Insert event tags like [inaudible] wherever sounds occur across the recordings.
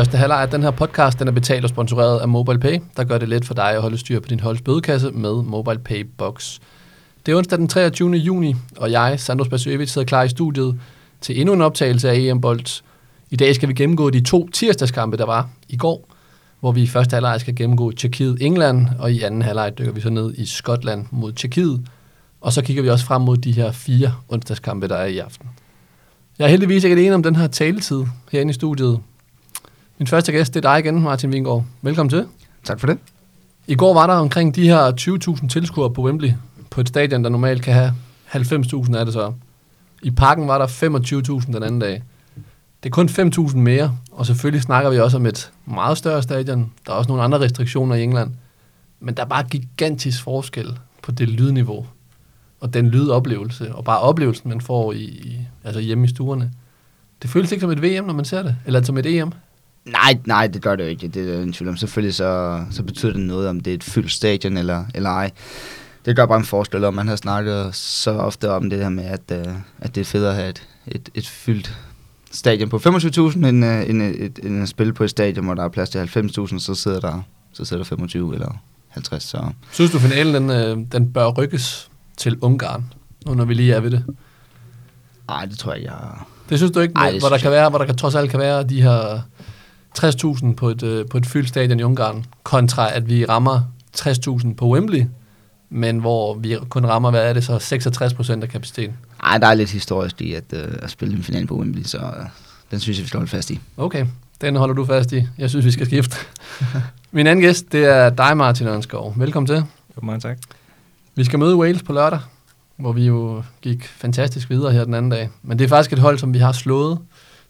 Første halvleg af den her podcast den er betalt og sponsoreret af MobilePay, der gør det let for dig at holde styr på din holds bødekasse med MobilePay Box. Det er onsdag den 23. juni, og jeg, Sandro Spasøvic, sidder klar i studiet til endnu en optagelse af EM-bold. I dag skal vi gennemgå de to tirsdagskampe, der var i går, hvor vi i første halvleg skal gennemgå Tjekkiet-England, og i anden halvleg dykker vi så ned i Skotland mod Tjekkiet. Og så kigger vi også frem mod de her fire onsdagskampe, der er i aften. Jeg er heldigvis ikke alene om den her taletid herinde i studiet. Min første gæst, det er dig igen, Martin Vingård. Velkommen til. Tak for det. I går var der omkring de her 20.000 tilskuere på Wembley, på et stadion, der normalt kan have 90.000 af det så. I parken var der 25.000 den anden dag. Det er kun 5.000 mere, og selvfølgelig snakker vi også om et meget større stadion. Der er også nogle andre restriktioner i England. Men der er bare gigantisk forskel på det lydniveau, og den lydoplevelse, og bare oplevelsen, man får i, i altså hjemme i stuerne. Det føles ikke som et VM, når man ser det, eller som et EM. Nej, nej, det gør det jo ikke. Det er en tvivl om. Selvfølgelig så, så betyder det noget, om det er et fyldt stadion eller, eller ej. Det gør bare en forskel, og man har snakket så ofte om det her med, at, uh, at det er federe at have et, et, et fyldt stadion på 25.000, end, uh, end, et, end at spille på et stadion, hvor der er plads til 90.000, så sidder der så sidder der 25 eller 50. Så. Synes du, finalen den, øh, den bør rykkes til Ungarn, nu når vi lige er ved det? Nej, det tror jeg, jeg... Det synes du ikke, Ej, hvor der kan være, hvor der kan trods alt kan være de her 60.000 på et, øh, på et fyldt stadion i Ungarn, kontra at vi rammer 60.000 på Wembley, men hvor vi kun rammer, hvad er det så, 66 procent af kapaciteten. Ej, der er lidt historisk i at, uh, at spille en final på Wembley, så uh, den synes jeg, vi skal holde fast i. Okay, den holder du fast i. Jeg synes, vi skal skifte. [laughs] Min anden gæst, det er dig, Martin Ørnskov. Velkommen til. Jo, mange tak. Vi skal møde Wales på lørdag, hvor vi jo gik fantastisk videre her den anden dag. Men det er faktisk et hold, som vi har slået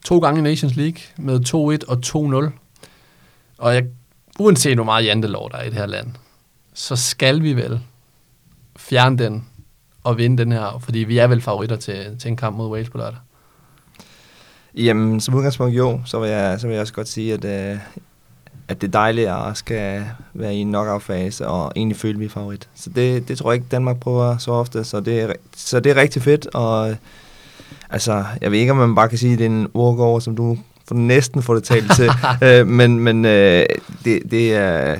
to gange i Nations League med 2-1 og 2-0. Og jeg, uanset hvor meget jantelov der er i det her land, så skal vi vel fjerne den og vinde den her, fordi vi er vel favoritter til, til en kamp mod Wales på lørdag. Jamen, som udgangspunkt jo, så vil jeg, så vil jeg også godt sige, at, øh, at det er at skal være i en knockout-fase og egentlig føle, at vi er favorit. Så det, det tror jeg ikke, Danmark prøver så ofte, så det er, så det er rigtig fedt. Og altså, jeg ved ikke, om man bare kan sige, at det er en walkover, som du for næsten får det talt til. [laughs] øh, men men øh, det, det er...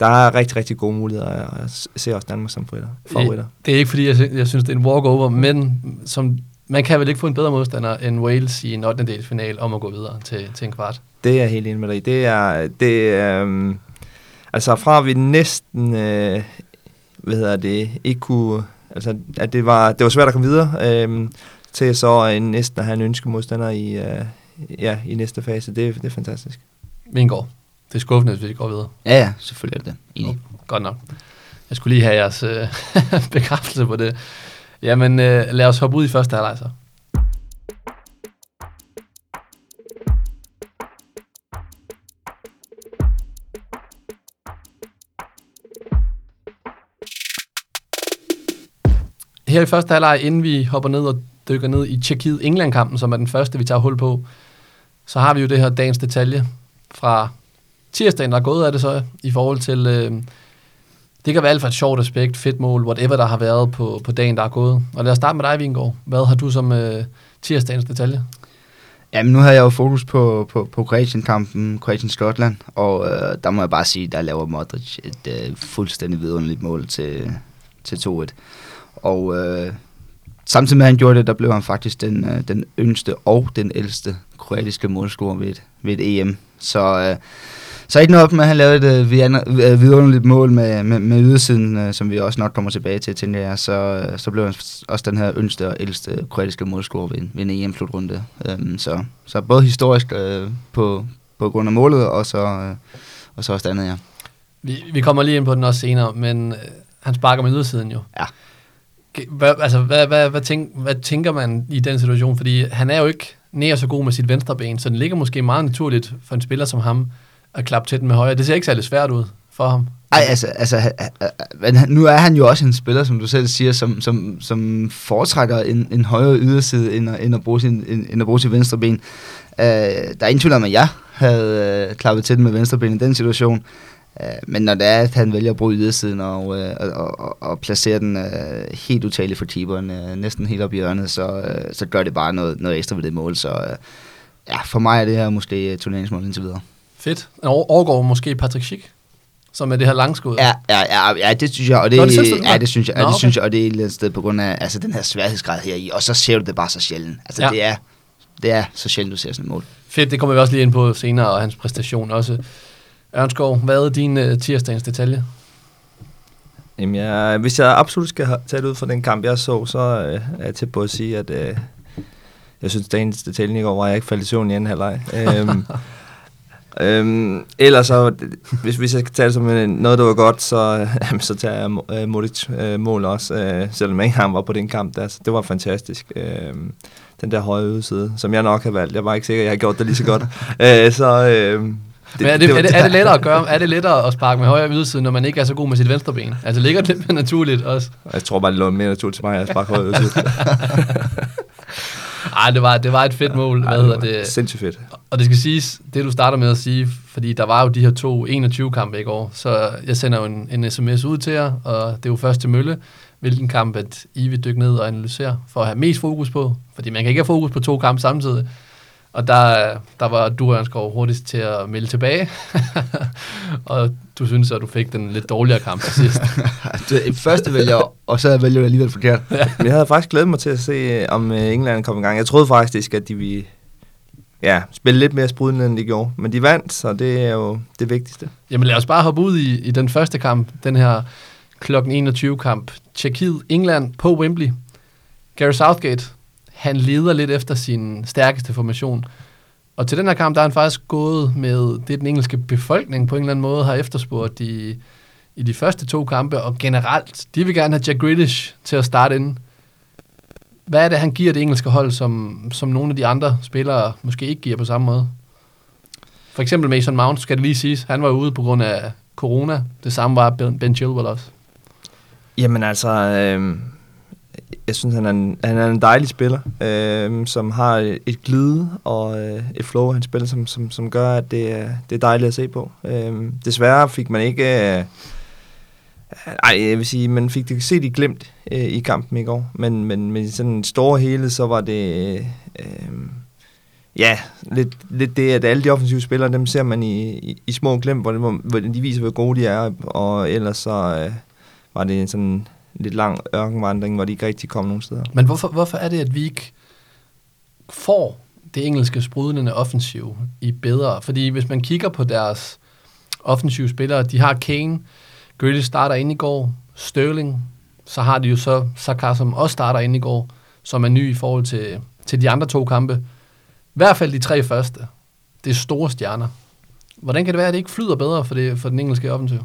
Der er rigtig, rigtig gode muligheder, og jeg ser også Danmark som favoritter. Det er ikke, fordi jeg, sy- jeg synes, det er en walkover, men som, man kan vel ikke få en bedre modstander end Wales i en 8. final om at gå videre til, til en kvart. Det er jeg helt enig med dig i. Det er, det er um, altså fra vi næsten, øh, hvad hedder det, ikke kunne, altså at det var, det var svært at komme videre, øh, til så en næsten at have en ønskemodstander i, øh, ja, i næste fase. Det, det er fantastisk. Vingård. Det er skuffende, hvis vi går videre. Ja, ja, selvfølgelig er det det. Enig. Godt nok. Jeg skulle lige have jeres øh, [laughs] bekræftelse på det. Jamen, øh, lad os hoppe ud i første halvleg så. Her i første halvleg, inden vi hopper ned og dykker ned i Tjekkiet-England-kampen, som er den første, vi tager hul på, så har vi jo det her dagens detalje fra tirsdagen, der er gået af det så, i forhold til, øh, det kan være alt fra et sjovt aspekt, fedt mål, whatever der har været på, på dagen, der er gået. Og lad os starte med dig, Vingård. Hvad har du som øh, tirsdagens detalje? Jamen, nu havde jeg jo fokus på, på, på Kroatien-kampen, Kroatien-Skotland, og øh, der må jeg bare sige, der laver Modric et øh, fuldstændig vidunderligt mål til, til 2-1. Og øh, samtidig med at han gjorde det, der blev han faktisk den, øh, den yngste og den ældste kroatiske målscorer ved et, ved et EM. Så, øh, så ikke noget op med, at han lavede et øh, vidunderligt mål med, med, med ydersiden, øh, som vi også nok kommer tilbage til, tænker jeg. Så, øh, så blev han også den her yngste og ældste kroatiske målscorer ved, ved en EM-slutrunde. Um, så, så både historisk øh, på, på grund af målet, og så, øh, og så også det andet, ja. Vi, vi kommer lige ind på den også senere, men øh, han sparker med ydersiden jo. Ja. Hvad, altså, hvad, hvad, hvad, tænk, hvad tænker man i den situation? Fordi han er jo ikke nær så god med sit venstre ben, så det ligger måske meget naturligt for en spiller som ham at klappe til den med højre. Det ser ikke særlig svært ud for ham. Nej, altså, altså men nu er han jo også en spiller, som du selv siger, som, som, som foretrækker en, en højere yderside, end at, end at, bruge, sin, end at bruge sit venstre ben. Uh, der er ingen tvivl om, at jeg havde uh, klappet til den med venstre ben i den situation. Uh, men når det er, at han vælger at bruge ydersiden og, uh, og, og, og placere den uh, helt utageligt for keeperen, uh, næsten helt op i hjørnet, så, uh, så gør det bare noget, noget ekstra ved det mål. Så uh, ja, for mig er det her måske turneringsmål indtil videre. Fedt. Over- Overgår måske Patrick Schick, som er det her langskud. Ja, ja, ja, ja, det synes jeg, og det, Nå, det synes ja, det synes jeg, Nå, ja, det okay. synes jeg, og det er et eller andet sted på grund af altså, den her sværhedsgrad her i, og så ser du det bare så sjældent. Altså, ja. det, er, det er så sjældent, du ser sådan et mål. Fedt, det kommer vi også lige ind på senere, og hans præstation også. Ørnskov, hvad er din uh, tirsdagens detalje? Jamen, jeg, hvis jeg absolut skal tage det ud fra den kamp, jeg så, så øh, er jeg til på at sige, at øh, jeg synes, dagens detalje i går var, at jeg ikke faldt i søvn i anden halvleg. øhm, [laughs] øhm, ellers så, hvis, hvis jeg skal tage det som en- noget, der var godt, så, øh, så tager jeg øh, Modric øh, mål også, øh, selvom ikke engang var på den kamp der. Så det var fantastisk. Øh, den der høje udside, som jeg nok har valgt. Jeg var ikke sikker, at jeg har gjort det lige så godt. [laughs] øh, så... Øh, Men er, det, er, det, er det lettere at gøre? Er det lettere at sparke med højre yderside, når man ikke er så god med sit venstre ben? Altså ligger det lidt [laughs] naturligt også? Jeg tror bare, det lå mere naturligt til mig, at jeg sparker højt udside. [laughs] Ej, det var, det var et fedt mål. Hvad hedder det? Sindssygt fedt. Og det skal siges, det du starter med at sige, fordi der var jo de her to 21-kampe i går, så jeg sender jo en, en sms ud til jer, og det er jo først til Mølle, hvilken kamp at I vil dykke ned og analysere, for at have mest fokus på, fordi man kan ikke have fokus på to kampe samtidig. Og der, der var du, Ørnskov, hurtigst til at melde tilbage, [laughs] og du synes, at du fik den lidt dårligere kamp til sidst. [laughs] Det første vælger, og så vælger jeg alligevel forkert. Men jeg havde faktisk glædet mig til at se, øh, om øh, England kom i gang. Jeg troede faktisk, at de ville ja, spille lidt mere sprudende, end de gjorde. Men de vandt, så det er jo det vigtigste. Jamen lad os bare hoppe ud i, i den første kamp, den her klokken 21 kamp. Tjekkiet-England på Wembley. Gary Southgate, han leder lidt efter sin stærkeste formation. Og til den her kamp, der er han faktisk gået med det, den engelske befolkning på en eller anden måde har efterspurgt i, i de første to kampe, og generelt, de vil gerne have Jack Grealish til at starte inden. Hvad er det, han giver det engelske hold, som, som nogle af de andre spillere måske ikke giver på samme måde? For eksempel Mason Mount, skal det lige siges. Han var ude på grund af corona. Det samme var Ben Chilwell også. Jamen altså, øh, jeg synes, han er en, han er en dejlig spiller, øh, som har et glide og øh, et flow, han spiller, som, som, som gør, at det er, det er dejligt at se på. Øh, desværre fik man ikke... Øh, ej, jeg vil sige, man fik det set i glemt øh, i kampen i går, men, men, men i sådan en store hele, så var det... Øh, ja, lidt, lidt det, at alle de offensive spillere, dem ser man i, i, i små glem, hvor, hvor, de viser, hvor gode de er, og ellers så øh, var det en sådan lidt lang ørkenvandring, hvor de ikke rigtig kom nogen steder. Men hvorfor, hvorfor er det, at vi ikke får det engelske sprudlende offensiv i bedre? Fordi hvis man kigger på deres offensive spillere, de har Kane, Grealish starter ind i går, Sterling, så har de jo så Saka, som også starter ind i går, som er ny i forhold til, til de andre to kampe. I hvert fald de tre første. Det er store stjerner. Hvordan kan det være, at det ikke flyder bedre for, det, for den engelske offensiv?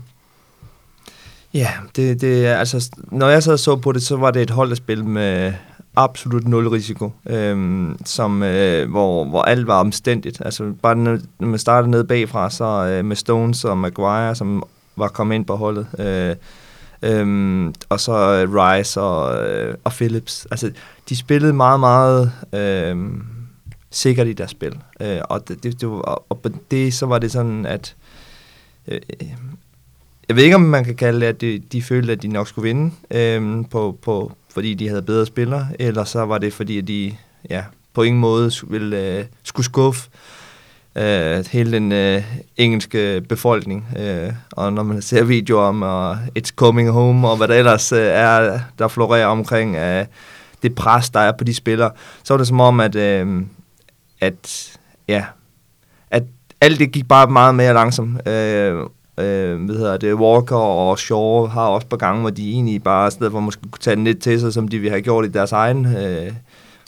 Ja, det, det er altså, når jeg sad og så på det, så var det et hold, der spille med absolut nul risiko, øhm, som, øh, hvor, hvor alt var omstændigt. Altså bare når, man startede ned bagfra, så øh, med Stones og Maguire, som var kommet ind på holdet, øh, øhm, og så øh, Rice og, øh, og Phillips. Altså, de spillede meget, meget øh, sikkert i deres spil. Øh, og, det, det, det var, og det, så var det sådan, at øh, jeg ved ikke, om man kan kalde det, at de, de følte, at de nok skulle vinde, øhm, på, på, fordi de havde bedre spillere, eller så var det, fordi de ja, på ingen måde ville, øh, skulle skuffe øh, hele den øh, engelske befolkning. Øh, og når man ser videoer om og It's Coming Home, og hvad der ellers øh, er, der florerer omkring øh, det pres, der er på de spillere, så var det som om, at, øh, at ja, at alt det gik bare meget mere langsomt. Øh, øh, hvad hedder det, Walker og Shaw har også på gange, hvor de egentlig bare, i stedet for måske kunne tage den lidt til sig, som de ville have gjort i deres egen, øh,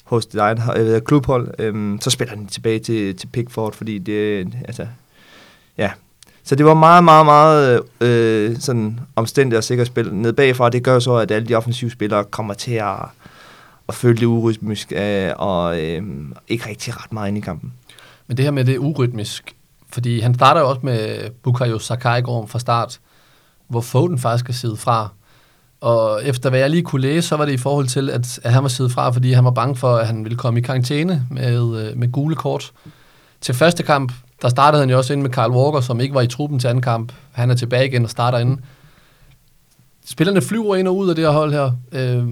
hos deres egen øh, klubhold, øh, så spiller den tilbage til, til Pickford, fordi det, altså, ja. Så det var meget, meget, meget øh, sådan omstændigt og sikkert spil ned bagfra. Det gør så, at alle de offensive spillere kommer til at, at føle det urytmisk øh, og øh, ikke rigtig ret meget ind i kampen. Men det her med det urytmisk, fordi han starter jo også med Bukayo Saka går fra start, hvor Foden faktisk er siddet fra. Og efter hvad jeg lige kunne læse, så var det i forhold til, at, at han var siddet fra, fordi han var bange for, at han ville komme i karantæne med, øh, med gule kort. Til første kamp, der startede han jo også ind med Carl Walker, som ikke var i truppen til anden kamp. Han er tilbage igen og starter inden. Spillerne flyver ind og ud af det her hold her. Øh,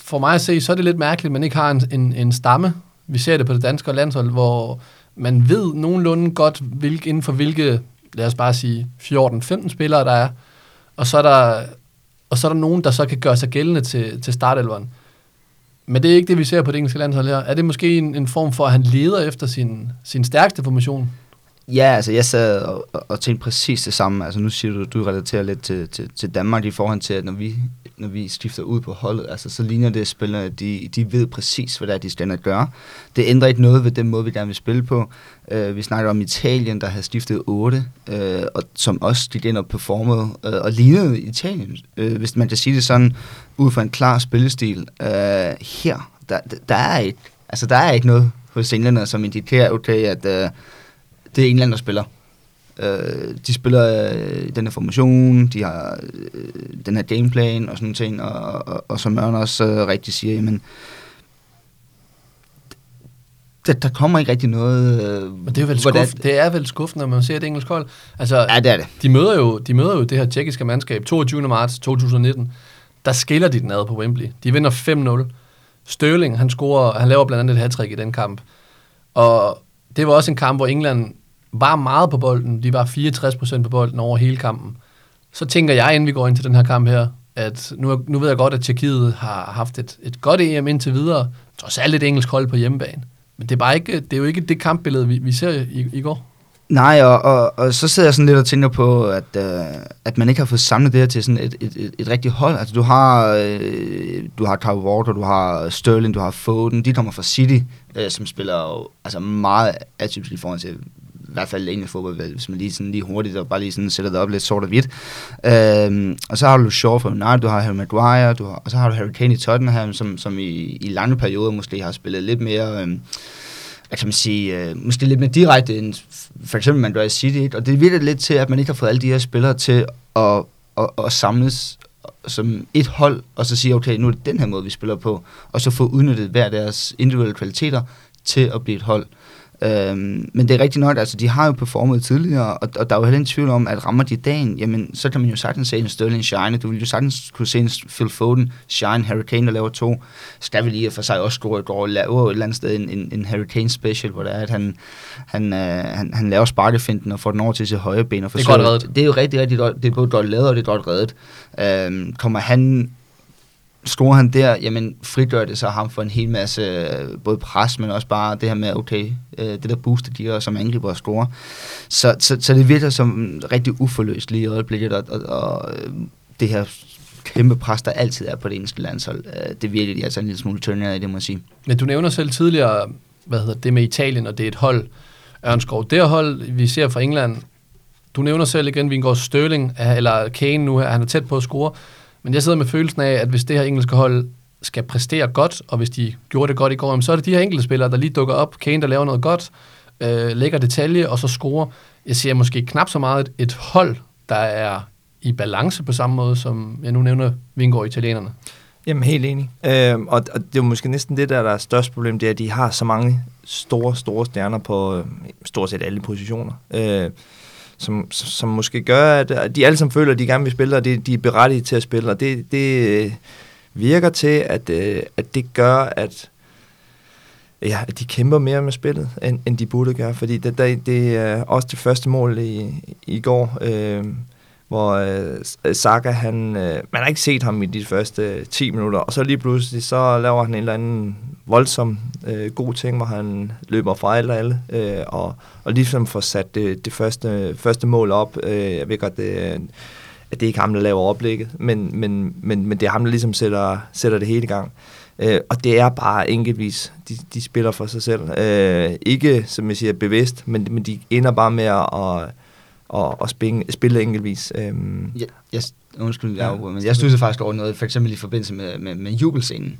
for mig at se, så er det lidt mærkeligt, at man ikke har en, en, en stamme. Vi ser det på det danske landshold, hvor man ved nogenlunde godt, hvilke, inden for hvilke, lad os bare sige, 14-15 spillere der er, og så er der, og så er der nogen, der så kan gøre sig gældende til, til startelveren. Men det er ikke det, vi ser på det engelske landshold her. Er det måske en, en form for, at han leder efter sin, sin stærkeste formation? Ja, altså jeg sad og, og, og tænkte præcis det samme. Altså nu siger du, du relaterer lidt til, til, til Danmark i forhold til, at når vi, når vi skifter ud på holdet, altså så ligner det spillere, de, de ved præcis, hvad det er, de skal at gøre. Det ændrer ikke noget ved den måde, vi gerne vil spille på. Uh, vi snakker om Italien, der har skiftet 8, uh, øh, og som også gik ind og performede uh, og lignede Italien, uh, hvis man kan sige det sådan, ud fra en klar spillestil. Uh, her, der, der, er ikke, altså der er ikke noget hos englænderne, som indikerer, okay, at uh, det er England, der spiller. Øh, de spiller øh, den her formation, de har øh, den her gameplan og sådan nogle ting, og, og, og som Mørn også øh, rigtig siger, jamen, der, der kommer ikke rigtig noget... Øh, Men det er, vel skuff, det er vel skuffende, når man ser et engelsk hold. Altså, ja, det er det. De møder, jo, de møder jo det her tjekkiske mandskab 22. marts 2019. Der skiller de den ad på Wembley. De vinder 5-0. Sterling, han, scorer, han laver blandt andet et hat i den kamp. Og det var også en kamp, hvor England var meget på bolden. De var 64% på bolden over hele kampen. Så tænker jeg, inden vi går ind til den her kamp her, at nu, nu ved jeg godt, at Tjekkiet har haft et, et godt EM indtil videre. Trods alt et engelsk hold på hjemmebane. Men det er, bare ikke, det er jo ikke det kampbillede, vi, vi ser i, i går. Nej, og, og, og så sidder jeg sådan lidt og tænker på, at, øh, at man ikke har fået samlet det her til sådan et, et, et, et rigtigt hold. Altså du har, øh, du har Kyle Walker, du har Sterling, du har Foden, de kommer fra City, øh, som spiller jo, altså meget atypisk i forhold til i hvert fald engelsk fodbold, hvis man lige, sådan, lige hurtigt og bare lige sådan sætter det op lidt sort og hvidt. Øhm, og så har du Shaw for United, du har Harry Maguire, du har, og så har du Harry Kane i Tottenham, som, som i, i lange perioder måske har spillet lidt mere... Øhm, hvad kan man sige, øh, måske lidt mere direkte end for eksempel man gør i City, og det virker lidt til, at man ikke har fået alle de her spillere til at, at, at samles som et hold, og så sige, okay, nu er det den her måde, vi spiller på, og så få udnyttet hver deres individuelle kvaliteter til at blive et hold. Øhm, men det er rigtigt nok, altså de har jo performet tidligere, og, og der er jo heller ingen tvivl om, at rammer de dagen, jamen så kan man jo sagtens se en Sterling shine, du vil jo sagtens kunne se en Phil Foden shine, Harry Kane, der laver to, skal vi lige for sig også gå og lave et eller andet sted en, en, en Harry Kane special, hvor det er, at han, han, øh, han, han laver sparkefinden og får den over til sit højre ben. Og det er godt reddet. Det er jo rigtig, rigtig godt, det er både godt lavet og det er godt reddet. Øhm, kommer han scorer han der, jamen frigør det så ham for en hel masse øh, både pres, men også bare det her med, okay, øh, det der booster de og som angriber og scorer. Så, så, så det virker som rigtig uforløst lige i øjeblikket, og, og, og øh, det her kæmpe pres, der altid er på det engelske landshold, øh, det virker de altså en lille smule tyndere i, det må jeg sige. Men du nævner selv tidligere, hvad hedder det med Italien, og det er et hold, Ørnskov. Det hold, vi ser fra England, du nævner selv igen, vi går Sterling, eller Kane nu her, han er tæt på at score, men jeg sidder med følelsen af, at hvis det her engelske hold skal præstere godt, og hvis de gjorde det godt i går, så er det de her enkelte spillere, der lige dukker op. Kane, der laver noget godt, øh, lægger detalje, og så scorer. Jeg ser måske knap så meget et, et hold, der er i balance på samme måde, som jeg nu nævner, Vingård italienerne. Jamen, helt enig. Øh, og, og det er måske næsten det, der, der er størst problem, det er, at de har så mange store, store stjerner på øh, stort set alle positioner. Øh, som, som måske gør, at de alle sammen føler, at de gerne vil spille, og de, de er berettiget til at spille, og det, det øh, virker til, at, øh, at det gør, at, ja, at de kæmper mere med spillet, end, end de burde gøre, fordi det, det, det er også det første mål i, i går, øh, hvor øh, Saka, han, øh, man har ikke set ham i de første øh, 10 minutter, og så lige pludselig, så laver han en eller anden voldsom øh, god ting, hvor han løber og alle, øh, og, og ligesom får sat det, det første, første mål op. Øh, jeg ved godt, det, at det er ikke ham, der laver oplægget, men, men, men, men det er ham, der ligesom sætter, sætter det hele i gang. Øh, og det er bare enkeltvis, de, de spiller for sig selv. Øh, ikke, som jeg siger, bevidst, men, men de ender bare med at, at, at, at spille, spille enkeltvis. Øh. Ja, jeg, undskyld, ja, jeg, men jeg synes faktisk over noget, for eksempel i forbindelse med, med, med jubelscenen.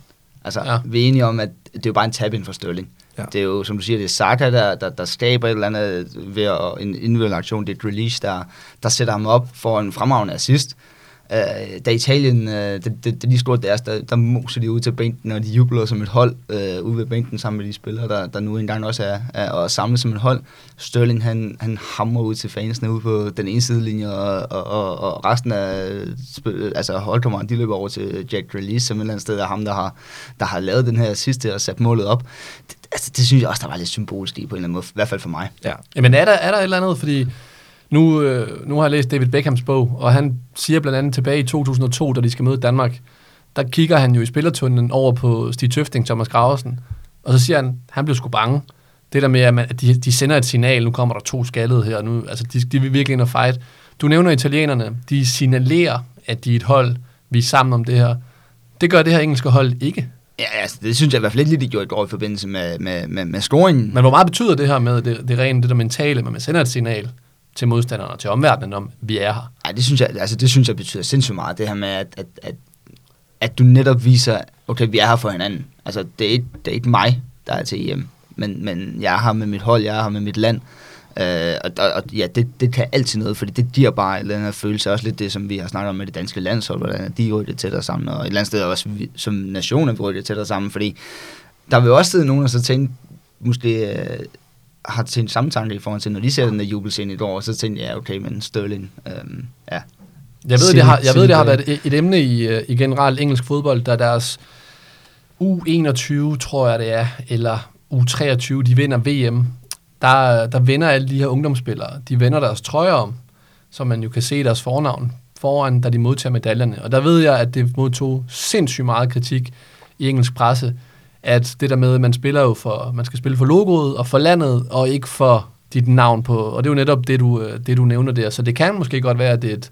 Altså, ja. vi er enige om, at det er jo bare en tab for Sterling. Ja. Det er jo, som du siger, det er Saka, der, der, der skaber et eller andet ved at, en individuel aktion. Det er et release, der, der sætter ham op for en fremragende assist. Øh, da Italien, øh, da, da, da de scorede deres, der, der moser de ud til bænken, og de jubler som et hold øh, ude ved bænken sammen med de spillere, der, der nu engang også er, er og samlet som et hold. Sterling, han, han hamrer ud til fansene ude på den ene sidelinje, og, og, og, og resten af spil, altså holdkammeren, de løber over til Jack Grealish, som et eller andet sted er ham, der har, der har lavet den her sidste og sat målet op. Det, altså, det synes jeg også, der var lidt symbolisk i på en eller anden måde, i hvert fald for mig. Ja. Jamen er der, er der et eller andet, fordi nu, øh, nu har jeg læst David Beckhams bog, og han siger blandt andet tilbage i 2002, da de skal møde Danmark, der kigger han jo i spillertunnelen over på Stig Tøfting, Thomas Graversen, og så siger han, han blev sgu bange. Det der med, at, man, at de, de sender et signal, nu kommer der to skaldede her, nu, altså de, de vil virkelig ind og fight. Du nævner italienerne, de signalerer, at de er et hold, vi er sammen om det her. Det gør det her engelske hold ikke. Ja, altså, det synes jeg i hvert fald ikke lige, de gjorde i går i forbindelse med, med, med, med scoringen. Men hvor meget betyder det her med det, det rene, det der mentale, at man sender et signal til modstanderne og til omverdenen om, vi er her? Ja, det synes jeg, altså, det synes jeg betyder sindssygt meget, det her med, at, at, at, at du netop viser, okay, vi er her for hinanden. Altså, det er ikke, det er ikke mig, der er til EM, men, men jeg er her med mit hold, jeg er her med mit land. Øh, og, og, og ja, det, det kan altid noget, fordi det giver bare en her følelse, også lidt det, som vi har snakket om med det danske landshold, hvordan de rykker tættere sammen, og et eller andet sted også vi, som nation at vi rykker tættere sammen, fordi der vil også sidde nogen, der så tænke, måske øh, har tænkt samme tanke i forhold til, når de ser den der jubelscene i går, så tænkte jeg, ja, okay, men Sterling, øh, ja. Jeg ved, det har, jeg ved, det har været et, et emne i, øh, i generelt engelsk fodbold, der deres U21, tror jeg det er, eller U23, de vinder VM, der, der vender alle de her ungdomsspillere, de vender deres trøjer om, så man jo kan se deres fornavn foran, da de modtager medaljerne. Og der ved jeg, at det modtog sindssygt meget kritik i engelsk presse, at det der med, at man spiller jo for, man skal spille for logoet og for landet, og ikke for dit navn på, og det er jo netop det, du, det, du nævner der. Så det kan måske godt være, at det er et,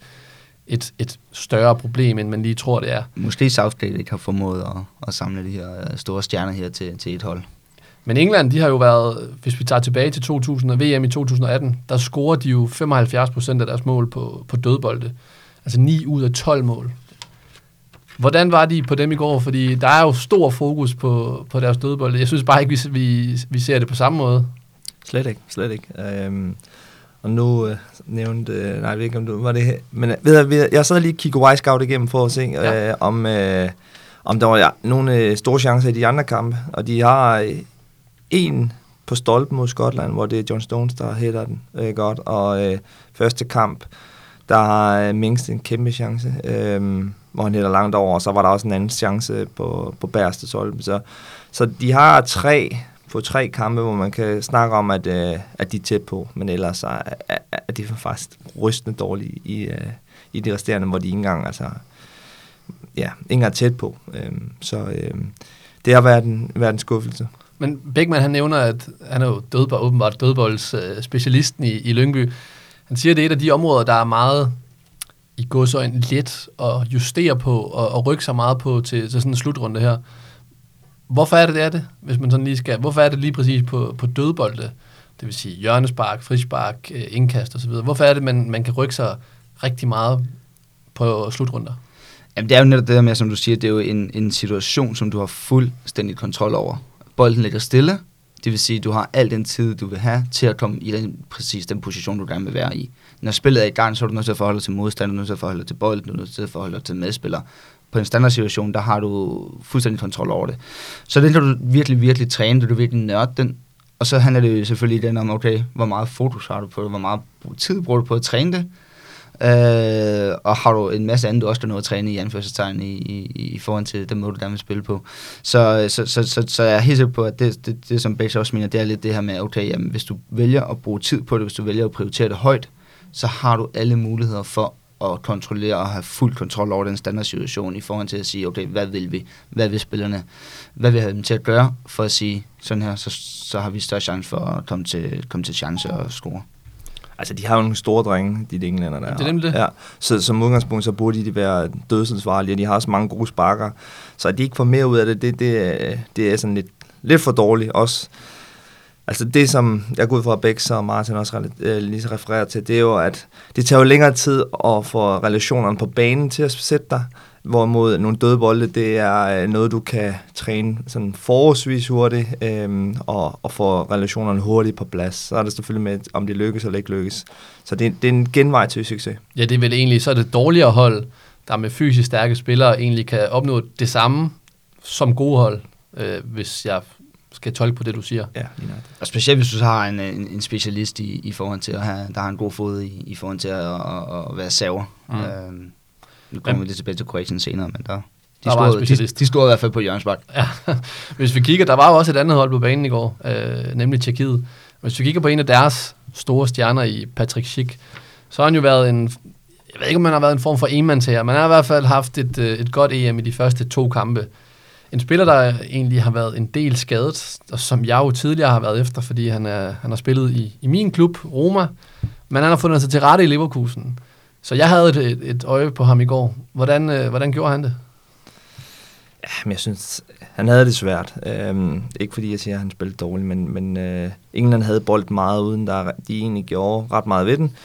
et, et større problem, end man lige tror, det er. Måske Southgate ikke har formået at, at samle de her store stjerner her til, til et hold. Men England, de har jo været, hvis vi tager tilbage til 2000 og VM i 2018, der scorer de jo 75 procent af deres mål på, på dødbolde. Altså 9 ud af 12 mål. Hvordan var de på dem i går? Fordi der er jo stor fokus på, på deres dødbolde. Jeg synes bare ikke, vi, vi, vi ser det på samme måde. Slet ikke, slet ikke. Øhm, og nu øh, nævnte, øh, nej, jeg ved ikke om du var det men øh, ved jeg, jeg sad lige og kiggede Y-Scout igennem for at se, ja. øh, om, øh, om der var ja, nogle øh, store chancer i de andre kampe, og de har øh, en på stolpen mod Skotland, hvor det er John Stones, der hætter den øh, godt, og øh, første kamp, der har øh, Mings en kæmpe chance, øh, hvor han hælder langt over, og så var der også en anden chance på, på bærste solpe. Så, så de har tre på tre kampe, hvor man kan snakke om, at, øh, at de er tæt på, men ellers er, er, er de faktisk rystende dårlige i, øh, i de resterende, hvor de ikke engang, altså, ja, ikke engang er tæt på. Øh, så øh, det har været en, været en skuffelse. Men Beckmann, han nævner, at han er jo dødbold, åbenbart dødboldsspecialisten i, i Lyngby. Han siger, at det er et af de områder, der er meget i går så en let at justere på og, og rykke sig meget på til, til sådan en slutrunde her. Hvorfor er det, det er det, hvis man sådan lige skal... Hvorfor er det lige præcis på, på dødbolde, det vil sige hjørnespark, frispark, øh, indkast osv.? Hvorfor er det, man, man kan rykke sig rigtig meget på slutrunder? Jamen, det er jo netop det der med, som du siger, det er jo en, en situation, som du har fuldstændig kontrol over bolden ligger stille, det vil sige, du har al den tid, du vil have til at komme i den, præcis den position, du gerne vil være i. Når spillet er i gang, så er du nødt til at forholde dig til modstander, du er nødt til at forholde dig til bolden, du er nødt til at forholde dig til medspillere. På en standardsituation, der har du fuldstændig kontrol over det. Så det kan du virkelig, virkelig træne, du virkelig nørde den. Og så handler det jo selvfølgelig den om, okay, hvor meget fokus har du på det, hvor meget tid bruger du på at træne det, Øh, og har du en masse andet, du også kan nå at træne i anførselstegn i, i, i forhold til den måde, du gerne vil spille på. Så, så, så, så, så jeg er helt sikker på, at det, det, det som Bex også mener, det er lidt det her med, okay, jamen, hvis du vælger at bruge tid på det, hvis du vælger at prioritere det højt, så har du alle muligheder for at kontrollere og have fuld kontrol over den standardsituation i forhold til at sige, okay, hvad vil vi? Hvad vil spillerne? Hvad vil have dem til at gøre for at sige, sådan her, så, så har vi større chance for at komme til, komme til chance og score. Altså, de har jo nogle store drenge, de englænder der. Det er nemlig det. Ja. Så som udgangspunkt, så burde de være dødsensvarlige, og de har også mange gode sparker. Så at de ikke får mere ud af det, det, det, det er sådan lidt, lidt for dårligt også. Altså det, som jeg går ud fra, Bex og Martin også øh, lige så refererer til, det er jo, at det tager jo længere tid at få relationerne på banen til at sætte dig. Hvorimod nogle døde bolde, det er øh, noget, du kan træne sådan forårsvis hurtigt, øhm, og, og få relationerne hurtigt på plads. Så er det selvfølgelig med, om det lykkes eller ikke lykkes. Så det, det er en genvej til succes. Ja, det er vel egentlig, så er det dårligere hold, der med fysisk stærke spillere egentlig kan opnå det samme som gode hold, øh, hvis jeg skal tolke på det, du siger. Ja, lige nok. Og specielt hvis du har en, en, en specialist i, i forhold til at have, der har en god fod i, i forhold til at, at, at være saver. Mm. Øhm, nu kommer vi lidt tilbage til Kroatien senere, men der, de, Der var en scorede, de, de scorede i hvert fald på Jørgens Bak. Ja. [laughs] Hvis vi kigger, der var jo også et andet hold på banen i går, øh, nemlig Tjekkiet. Hvis vi kigger på en af deres store stjerner i Patrick Schick, så har han jo været en, jeg ved ikke om han har været en form for enmandsherre, men han har i hvert fald haft et, øh, et godt EM i de første to kampe. En spiller, der egentlig har været en del skadet, og som jeg jo tidligere har været efter, fordi han, er, han har spillet i, i min klub, Roma, men han har fundet sig til rette i Leverkusen. Så jeg havde et, et, et øje på ham i går. Hvordan, øh, hvordan gjorde han det? Ja, men jeg synes, han havde det svært. Øhm, ikke fordi jeg siger, at han spillede dårligt, men, men øh, England havde bolden meget, uden der de egentlig gjorde ret meget ved den.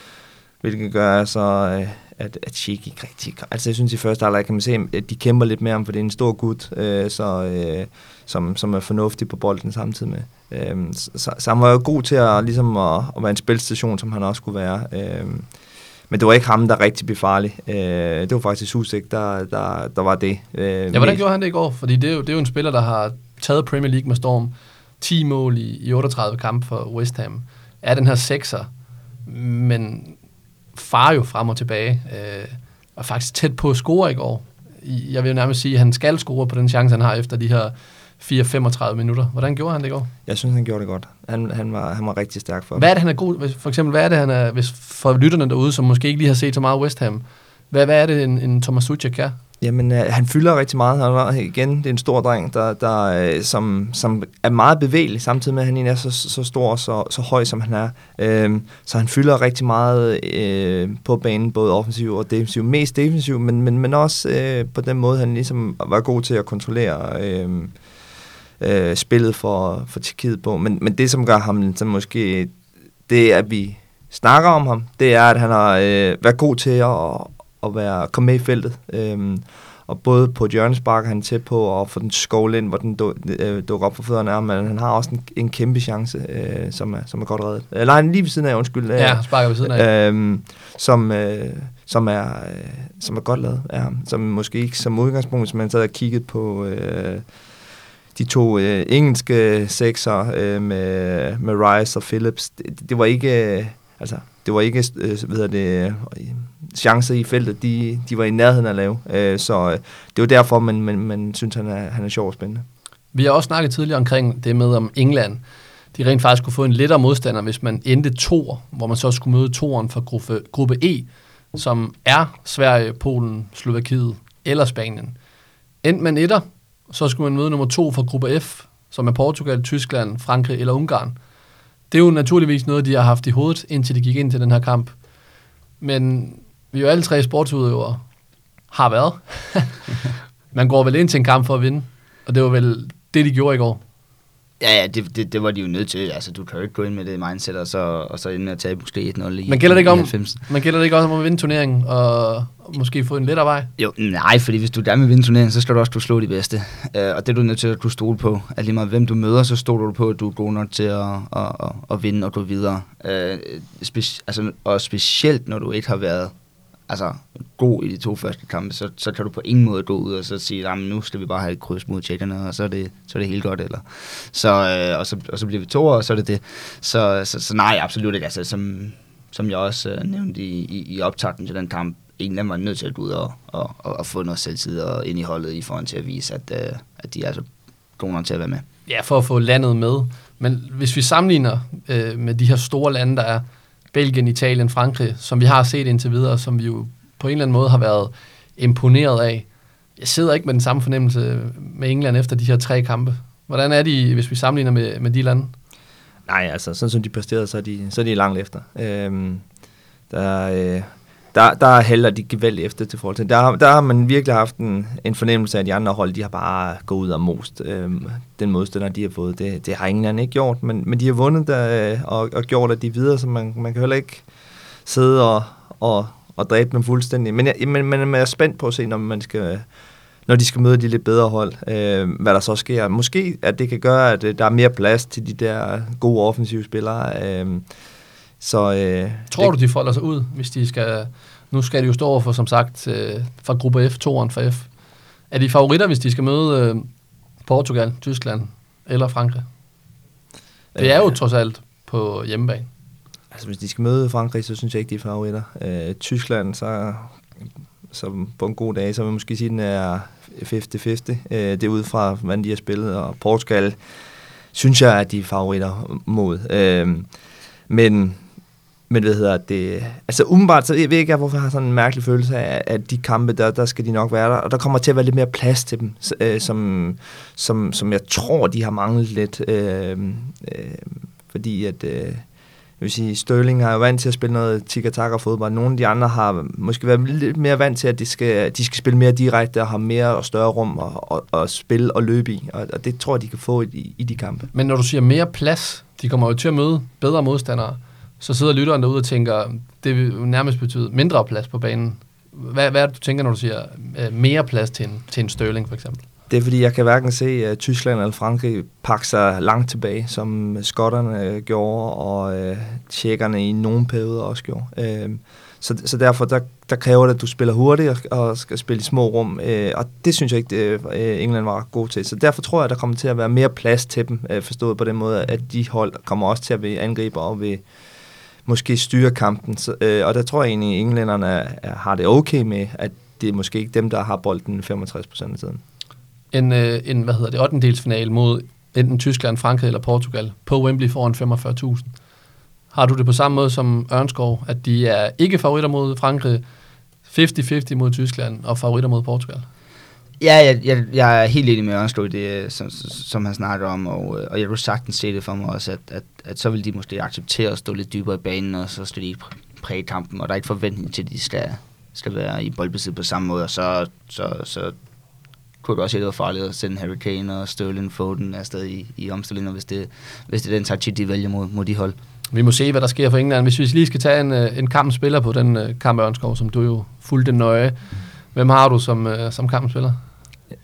Hvilket gør så, øh, at, at Sheik ikke rigtig... Altså jeg synes i første halvleg kan man se, at de kæmper lidt mere om, for det er en stor gut, øh, så, øh, som, som er fornuftig på bolden samtidig med. Øhm, så, så han var jo god til at, ligesom at, at være en spilstation, som han også skulle være. Øhm, men det var ikke ham, der rigtig blev farlig. Øh, det var faktisk Susek, der, der, der var det. Øh, Ja, hvordan mest. gjorde han det i går? Fordi det er, jo, det er jo en spiller, der har taget Premier League med storm. 10 mål i, i 38 kampe for West Ham. Er den her sekser, men far jo frem og tilbage. Øh, og faktisk tæt på at score i går. Jeg vil jo nærmest sige, at han skal score på den chance, han har efter de her 4-35 minutter. Hvordan gjorde han det i går? Jeg synes, han gjorde det godt. Han, han, var, han var rigtig stærk for Hvad er det, han er god For eksempel, hvad er det, han er, hvis for lytterne derude, som måske ikke lige har set så meget West Ham, hvad, hvad er det, en, en Thomas Suchek er? Jamen, øh, han fylder rigtig meget. Han er, igen, det er en stor dreng, der, der, øh, som, som er meget bevægelig, samtidig med, at han er så, så stor og så, så høj, som han er. Øh, så han fylder rigtig meget øh, på banen, både offensiv og defensiv. Mest defensiv, men, men, men også øh, på den måde, han ligesom var god til at kontrollere øh, øh, spillet for, for Tjekkiet på. Men, men det, som gør ham så måske, det er, at vi snakker om ham, det er, at han har øh, været god til at, at være, komme med i feltet. Øhm, og både på hjørnespark han er tæt på at få den skovl ind, hvor den du, øh, dukker op for fødderne men han har også en, en kæmpe chance, øh, som, er, som er godt reddet. Eller han lige ved siden af, undskyld. Øh, Ja, sparker ved siden af. Øhm, som, øh, som, er, øh, som er godt lavet ham. Som måske ikke som udgangspunkt, hvis man sad og kigget på øh, de to øh, engelske sekser øh, med, med Rice og Phillips. Det, det var ikke... Øh, altså, det var ikke øh, hvad hedder det, øh, chancer i feltet, de, de var i nærheden at lave. Øh, så øh, det var derfor, man, man, man synes, han er, han er sjov og spændende. Vi har også snakket tidligere omkring det med, om England de rent faktisk kunne få en lettere modstander, hvis man endte toer, hvor man så skulle møde toeren fra gruppe, gruppe E, som er Sverige, Polen, Slovakiet eller Spanien. Endte man etter, så skulle man møde nummer to fra gruppe F, som er Portugal, Tyskland, Frankrig eller Ungarn. Det er jo naturligvis noget, de har haft i hovedet, indtil de gik ind til den her kamp. Men vi er jo alle tre sportsudøvere, har været. [laughs] man går vel ind til en kamp for at vinde, og det var vel det, de gjorde i går. Ja, ja, det, det, det var de jo nødt til. Altså, du kan jo ikke gå ind med det mindset, og så, og så ende og tage måske 1-0 i Men gælder det ikke om, 90. man gælder det ikke også om at vinde turneringen, og måske få en lettere vej? Jo, nej, fordi hvis du gerne vil vinde turneringen, så skal du også kunne slå de bedste. Uh, og det er du nødt til at kunne stole på. At lige meget hvem du møder, så stoler du på, at du er god nok til at, at, at, at vinde og gå videre. Uh, speci- altså, og specielt når du ikke har været altså, god i de to første kampe, så, så kan du på ingen måde gå ud og så sige, at nu skal vi bare have et kryds mod tjekkerne, og så er det, så er det helt godt. Eller. Så, øh, og, så, og så bliver vi to, og så er det det. Så, så, så nej, absolut ikke. Altså, som, som jeg også øh, nævnte i, i, i optakten til den kamp, England var nødt til at gå ud og, og, og, og få noget selvtid og ind i holdet i forhold til at vise, at, øh, at de er så gode nok til at være med. Ja, for at få landet med. Men hvis vi sammenligner øh, med de her store lande, der er Belgien, Italien, Frankrig, som vi har set indtil videre, som vi jo på en eller anden måde har været imponeret af. Jeg sidder ikke med den samme fornemmelse med England efter de her tre kampe. Hvordan er de, hvis vi sammenligner med, med de lande? Nej, altså, sådan som de præsterede, så er de, så er de langt efter. Øhm, der, øh, der, der hælder de gevaldigt efter til forhold til. Der, der har man virkelig haft en, en fornemmelse af, at de andre hold, de har bare gået ud og most øhm, den modstander, de har fået. Det, det har England ikke gjort, men, men de har vundet der, øh, og, og gjort, at de er videre, så man, man kan heller ikke sidde og, og, og dræbe dem fuldstændig. Men, jeg, men, men man er spændt på at se, når man skal når de skal møde de lidt bedre hold, øh, hvad der så sker. Måske at det kan gøre, at øh, der er mere plads til de der gode offensive spillere. Øh, så, øh, Tror det, du, de folder sig ud, hvis de skal Nu skal de jo stå over for, som sagt, øh, fra gruppe F, toeren for F. Er de favoritter, hvis de skal møde øh, Portugal, Tyskland eller Frankrig? Det er jo Øh, trods alt på hjemmebane. Altså, hvis de skal møde Frankrig, så synes jeg ikke, de er favoritter. Øh, Tyskland, så, så på en god dag, så vil jeg måske sige, at den er 50-50. Øh, det er ud fra, hvordan de har spillet, og Portugal synes jeg, at de er favoritter mod. Øh, men, men hvad hedder det? Altså umiddelbart, så jeg ved ikke, hvorfor jeg har sådan en mærkelig følelse af, at de kampe, der, der skal de nok være der. Og der kommer til at være lidt mere plads til dem, øh, som, som, som jeg tror, de har manglet lidt. Øh, øh, fordi at... Øh, jeg vil sige, Sterling har jo vant til at spille noget tiki-taka fodbold. Nogle af de andre har måske været lidt mere vant til, at de skal, de skal spille mere direkte og have mere og større rum og, og, og spille og løbe i. Og, og det tror jeg, de kan få i, i de kampe. Men når du siger mere plads, de kommer jo til at møde bedre modstandere, så sidder lytteren derude og tænker, det vil nærmest betyde mindre plads på banen. Hvad, hvad er det, du tænker, når du siger øh, mere plads til en, til en Sterling, for eksempel? Det er fordi, jeg kan hverken se at Tyskland eller Frankrig pakke sig langt tilbage, som skotterne øh, gjorde, og øh, tjekkerne i nogle perioder også gjorde. Øh, så, så derfor der, der kræver det, at du spiller hurtigt og, og skal spille i små rum, øh, og det synes jeg ikke, det, øh, England var god til. Så derfor tror jeg, der kommer til at være mere plads til dem, øh, forstået på den måde, at de hold kommer også til at vil angribe og vil måske styre kampen. Så, øh, og der tror jeg egentlig, at englænderne er, er, har det okay med, at det er måske ikke dem, der har bolden 65 procent af tiden. En, øh, en hvad hedder det, 8. mod enten Tyskland, Frankrig eller Portugal på Wembley foran 45.000. Har du det på samme måde som Ørnskov, at de er ikke favoritter mod Frankrig, 50-50 mod Tyskland og favoritter mod Portugal? Ja, jeg, jeg, jeg er helt enig med Ørnslå i det, øh, som, som han snakker om, og, øh, og jeg kunne sagtens se det for mig også, at, at, at så vil de måske acceptere at stå lidt dybere i banen, og så skal de præge kampen, og der er ikke forventning til, at de skal, skal være i boldbesid på samme måde, og så, så, så kunne det også have været farligt at sende Harry Kane og Sterling Foden afsted i, i omstillinger, hvis det, hvis det er den taktik, de vælger mod, mod de hold. Vi må se, hvad der sker for England. Hvis vi lige skal tage en, øh, en kampspiller på den kamp Ørnskov, som du jo fulgte nøje. Hvem har du som, som kampspiller? spiller?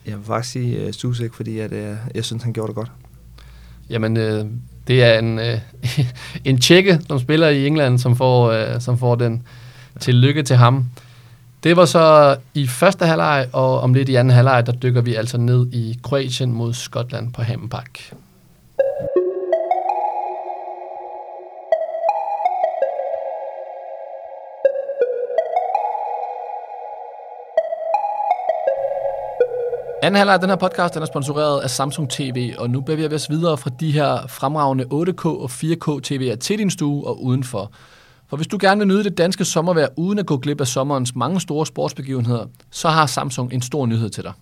Jeg vil faktisk sige uh, Susek, fordi at, uh, jeg synes, han gjorde det godt. Jamen, øh, det er en, øh, [laughs] en tjekke, som spiller i England, som får, øh, som får den tillykke til ham. Det var så i første halvleg, og om lidt i anden halvleg, der dykker vi altså ned i Kroatien mod Skotland på Park. Anden halvleg af den her podcast den er sponsoreret af Samsung TV, og nu bevæger vi os videre fra de her fremragende 8K og 4K TV'er til din stue og udenfor. For hvis du gerne vil nyde det danske sommervejr uden at gå glip af sommerens mange store sportsbegivenheder, så har Samsung en stor nyhed til dig.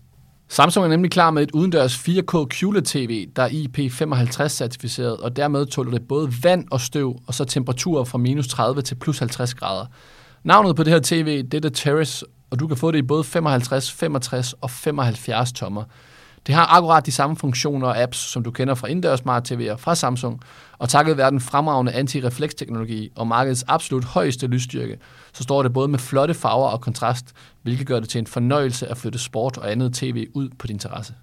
Samsung er nemlig klar med et udendørs 4K QLED-TV, der er IP55-certificeret, og dermed tåler det både vand og støv, og så temperaturer fra minus 30 til plus 50 grader. Navnet på det her tv, det er The Terrace, og du kan få det i både 55, 65 og 75 tommer. Det har akkurat de samme funktioner og apps, som du kender fra indendørs smart TV'er fra Samsung, og takket være den fremragende anti-refleksteknologi og markedets absolut højeste lysstyrke, så står det både med flotte farver og kontrast, hvilket gør det til en fornøjelse at flytte sport og andet tv ud på din terrasse.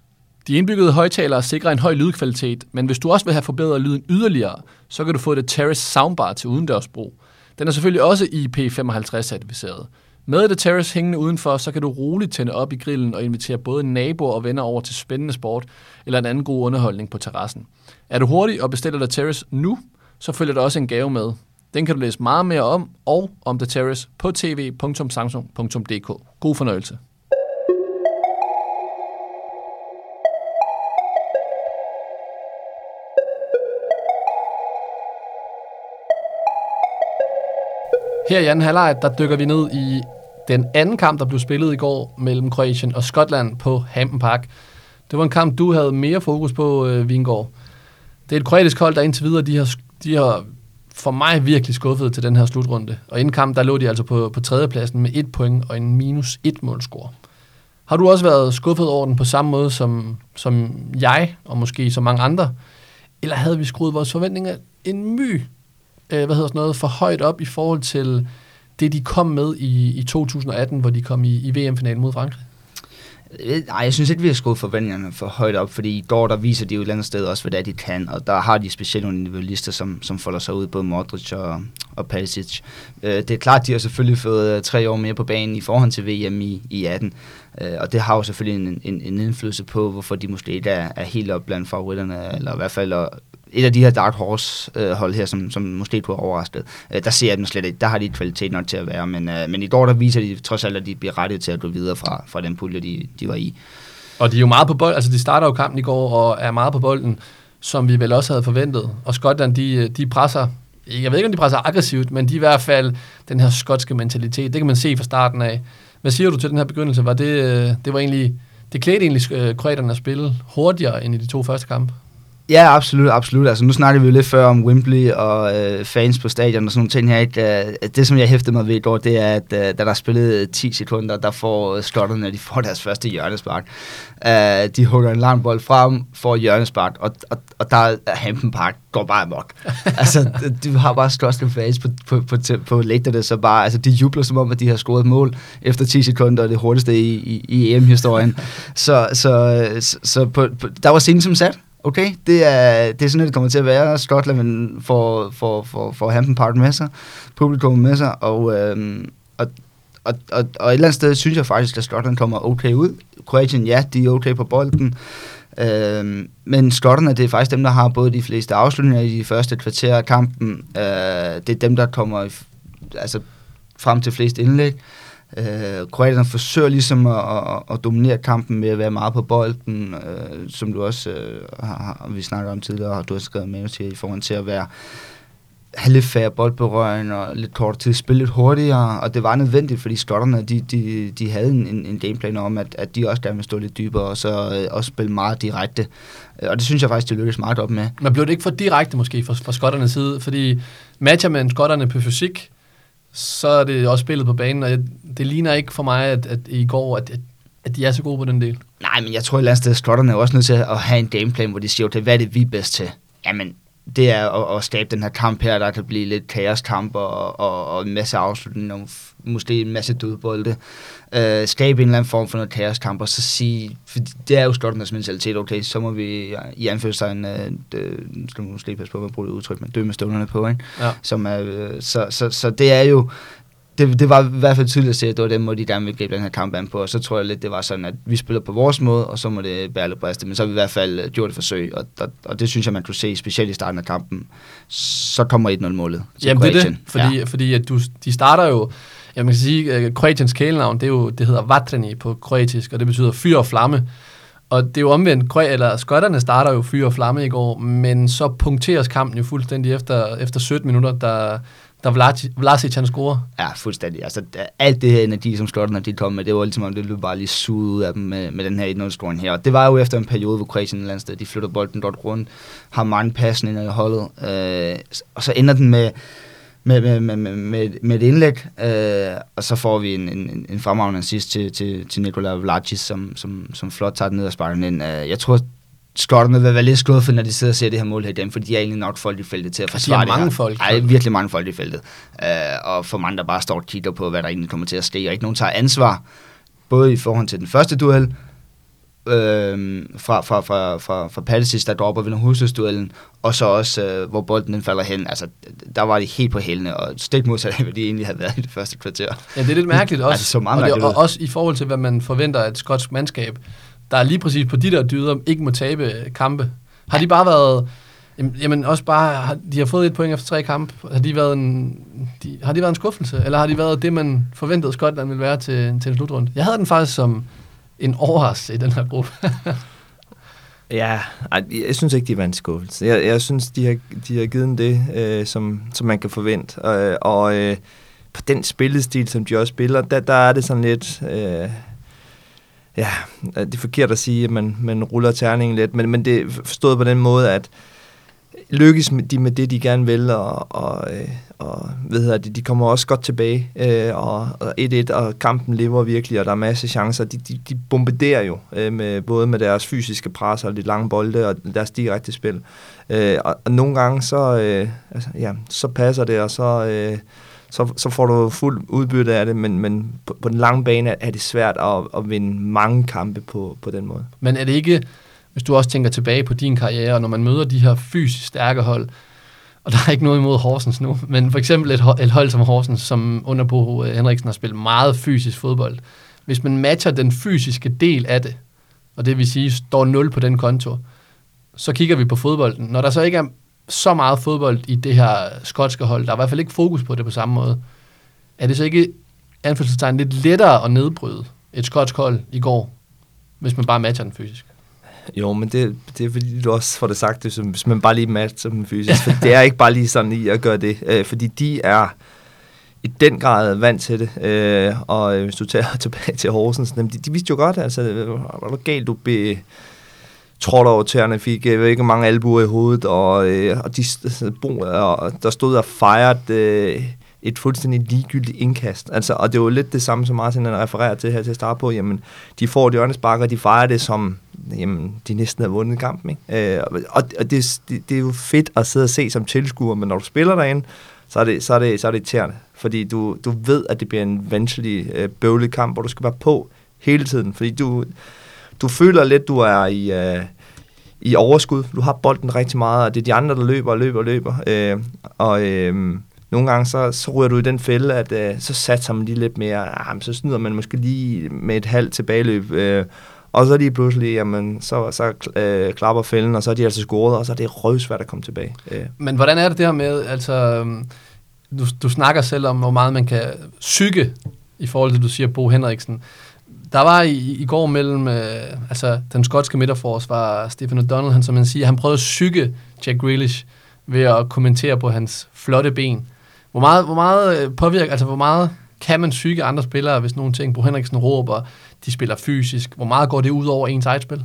De indbyggede højtalere sikrer en høj lydkvalitet, men hvis du også vil have forbedret lyden yderligere, så kan du få det Terrace Soundbar til udendørsbrug. Den er selvfølgelig også IP55-certificeret. Med The Terrace hængende udenfor, så kan du roligt tænde op i grillen og invitere både naboer og venner over til spændende sport eller en anden god underholdning på terrassen. Er du hurtig og bestiller The Terrace nu, så følger der også en gave med. Den kan du læse meget mere om og om The Terrace på tv.samsung.dk. God fornøjelse. Her i anden halvleg, der dykker vi ned i den anden kamp, der blev spillet i går mellem Kroatien og Skotland på Hampen Park. Det var en kamp, du havde mere fokus på, øh, Vingård. Det er et kroatisk hold, der indtil videre, de har, de har for mig virkelig skuffet til den her slutrunde. Og inden kamp, der lå de altså på, på tredjepladsen med et point og en minus et målscore. Har du også været skuffet over den på samme måde som, som jeg, og måske så mange andre? Eller havde vi skruet vores forventninger en my øh, hvad hedder sådan noget, for højt op i forhold til det, de kom med i, i 2018, hvor de kom i, i VM-finalen mod Frankrig? Øh, nej, jeg synes ikke, vi har skudt forventningerne for højt op, fordi i går, der viser de jo et eller andet sted også, hvad det er, de kan, og der har de specielt nogle individualister, som, som folder sig ud, både Modric og, og Perisic. Øh, det er klart, de har selvfølgelig fået øh, tre år mere på banen i forhold til VM i, i 18, øh, og det har jo selvfølgelig en, en, en indflydelse på, hvorfor de måske ikke er, er helt op blandt favoritterne, eller i hvert fald et af de her Dark Horse øh, hold her, som, som måske kunne have overrasket, øh, der ser jeg dem slet ikke. Der har de kvalitet nok til at være, men, øh, men i går der viser de trods alt, at de bliver rettet til at gå videre fra, fra den pulje, de, de var i. Og de er jo meget på bold, altså de starter jo kampen i går og er meget på bolden, som vi vel også havde forventet. Og Skotland, de, øh, de presser, jeg ved ikke om de presser aggressivt, men de er i hvert fald den her skotske mentalitet, det kan man se fra starten af. Hvad siger du til den her begyndelse? Var det, øh, det var egentlig, det klædte egentlig øh, kroaterne at spille hurtigere end i de to første kampe? Ja, absolut, absolut. Altså, nu snakker vi jo lidt før om Wembley og øh, fans på stadion og sådan nogle ting her. Ikke? Øh, det, som jeg hæftede mig ved i går, det er, at øh, da der er spillet 10 sekunder, der får skotterne, de får deres første hjørnespark. Øh, de hugger en lang bold frem, får hjørnespark, og, og, og der er Hampton Park går bare amok. [laughs] altså, du har bare største fans på, på, på, på, på lægterne, så bare, altså, de jubler som om, at de har scoret mål efter 10 sekunder, og det hurtigste i, i, i EM-historien. [laughs] så så, så, så på, på, der var scenen som sat okay, det er, det er sådan, det kommer til at være. Scotland får, får, får, får Hampton Park med sig, publikum med sig, og, øhm, og, og, og, og et eller andet sted synes jeg faktisk, at Scotland kommer okay ud. Kroatien, ja, de er okay på bolden. Øhm, men skotterne, det er faktisk dem, der har både de fleste afslutninger i de første kvarter af kampen. Øh, det er dem, der kommer i, altså, frem til flest indlæg. Øh, Øh, kroaterne forsøger ligesom at, at, at dominere kampen med at være meget på bolden, øh, som du også øh, har, vi snakker om tidligere, og du har skrevet med til i forhold til at være have lidt færre boldberøring og lidt kort tid, spille lidt hurtigere, og det var nødvendigt, fordi skotterne, de, de, de havde en, en gameplan om, at, at de også gerne ville stå lidt dybere, og så øh, også spille meget direkte. Øh, og det synes jeg faktisk, de lykkedes meget op med. Men blev det ikke for direkte måske fra, fra skotternes side? Fordi matcher man skotterne på fysik, så er det også spillet på banen, og jeg, det ligner ikke for mig, at, at i går, at, at de er så gode på den del. Nej, men jeg tror et eller andet sted, at skotterne er også nødt til at have en gameplan, hvor de siger, okay, hvad er det, vi er bedst til? Jamen, det er at, at skabe den her kamp her, der kan blive lidt kaoskamp og, og, og en masse afslutninger, måske en masse dødbolde. Uh, skabe en eller anden form for noget kaoskamp, og så sige, for det er jo Skotlands mentalitet, okay, så må vi i anførselstegn, det, skal man måske passe på, hvad bruger det udtryk, men dø med støvlerne på, ikke? Ja. Som er, uh, så, så, så det er jo, det, det var i hvert fald tydeligt at se, at det var den måde, de gerne ville gribe den her kamp an på, og så tror jeg lidt, det var sådan, at vi spiller på vores måde, og så må det bære lidt briste, men så har vi i hvert fald øh, gjort et forsøg, og, og, og det synes jeg, man kunne se, specielt i starten af kampen, så kommer 1-0-målet til Jamen Kroatien. det er det, fordi, ja. fordi at du, de starter jo, jeg kan sige, at Kroatiens kælenavn, det, er jo, det hedder Vatreni på kroatisk, og det betyder fyr og flamme, og det er jo omvendt, eller skotterne starter jo fyr og flamme i går, men så punkteres kampen jo fuldstændig efter, efter 17 minutter, der da Vlasic han scorer. Ja, fuldstændig. Altså, alt det her energi, som skotterne de kom med, det var ligesom om, det blev bare lige suget ud af dem med, med den her 1-0-scoring her. Og det var jo efter en periode, hvor Kroatien et sted, de flytter bolden godt rundt, har mange passen ind i holdet, øh, og så ender den med, med, med, med, med, med et indlæg, øh, og så får vi en, en, en fremragende sidst til, til, til Nikola Vlacic, som, som, som flot tager den ned og sparker den ind. Øh, jeg tror, skotterne vil være lidt skuffet, når de sidder og ser det her mål her dem, for de er egentlig nok folk i feltet til at forsvare det mange folk. Ej, virkelig mange folk i feltet. Uh, og for mange, der bare står og kigger på, hvad der egentlig kommer til at ske, og ikke nogen tager ansvar, både i forhold til den første duel, øh, fra, fra, fra, fra, fra Pallisis, der dropper ved hovedstødsduellen, og så også, øh, hvor bolden den falder hen. Altså, der var de helt på hælene, og stik modsat af, hvad de egentlig havde været i det første kvarter. Ja, det er lidt mærkeligt også. altså, så meget og, det, og også i forhold til, hvad man forventer af et skotsk mandskab der lige præcis på de der dyder ikke må tabe øh, kampe. Har de bare været... Jamen også bare, har, de har fået et point efter tre kampe. Har de været en, de, har de været en skuffelse? Eller har de været det, man forventede Skotland ville være til, til en slutrunde? Jeg havde den faktisk som en overraskelse i den her gruppe. [laughs] ja, jeg synes ikke, de var en skuffelse. Jeg, jeg synes, de har, de har givet det, øh, som, som man kan forvente. Og, øh, og øh, på den spillestil, som de også spiller, der, der er det sådan lidt... Øh, ja, øh, det er forkert at sige, at man, man ruller terningen lidt, men, men det er forstået på den måde, at lykkes de med det, de gerne vil, og, og, øh, og ved jeg, de, de kommer også godt tilbage, øh, og, 1-1, og kampen lever virkelig, og der er masser af chancer. De, de, de bombarderer jo, øh, med, både med deres fysiske pres og de lange bolde, og deres direkte spil. Øh, og, og nogle gange, så, øh, altså, ja, så passer det, og så... Øh, så, så får du fuld udbytte af det, men, men på, på den lange bane er det svært at, at vinde mange kampe på, på den måde. Men er det ikke, hvis du også tænker tilbage på din karriere, når man møder de her fysisk stærke hold, og der er ikke noget imod Horsens nu, men for eksempel et, hold, et hold som Horsens, som under på Henriksen har spillet meget fysisk fodbold. Hvis man matcher den fysiske del af det, og det vil sige, står 0 på den konto, så kigger vi på fodbolden. Når der så ikke er så meget fodbold i det her skotske hold, der er i hvert fald ikke fokus på det på samme måde, er det så ikke anførselstegn lidt lettere at nedbryde et skotsk hold i går, hvis man bare matcher den fysisk? Jo, men det, det er fordi, du også får det sagt, det, som, hvis man bare lige matcher dem fysisk. For det er ikke bare lige sådan i at gøre det, øh, fordi de er i den grad vant til det. Øh, og øh, hvis du tager [laughs] tilbage til Horsens, de, de vidste jo godt, altså, øh, var du galt, du be, trådte over tæerne, fik jeg ved ikke mange albuer i hovedet, og, øh, og de, og der stod og fejrede øh, et fuldstændig ligegyldigt indkast. Altså, og det var lidt det samme, som Martin refererer til her til at starte på. Jamen, de får et hjørnespark, og de fejrer det som, jamen, de næsten har vundet kampen. Ikke? Øh, og og det, det, det, er jo fedt at sidde og se som tilskuer, men når du spiller derinde, så er det, så er det, så er det irriterende. Fordi du, du ved, at det bliver en vanskelig, øh, bøvlet kamp, hvor du skal være på hele tiden. Fordi du, du føler lidt, du er i... Øh, i overskud. Du har bolden rigtig meget, og det er de andre, der løber og løber og løber. Øh, og øh, nogle gange, så, så ryger du i den fælde, at øh, så satser man lige lidt mere. Ah, så snyder man måske lige med et halvt tilbageløb. Øh, og så lige pludselig, jamen, så, så øh, klapper fælden, og så er de altså scoret, og så er det røvsvært at komme tilbage. Øh. Men hvordan er det det her med, altså, øhm, du, du snakker selv om, hvor meget man kan psyke, i forhold til, du siger Bo Henriksen. Der var i, i går mellem, øh, altså den skotske midterforsvar, Stephen O'Donnell, han, som man siger, han prøvede at syge Jack Grealish ved at kommentere på hans flotte ben. Hvor meget, hvor meget øh, påvirker, altså hvor meget kan man psyke andre spillere, hvis nogle ting, Bo Henriksen råber, de spiller fysisk. Hvor meget går det ud over ens eget spil?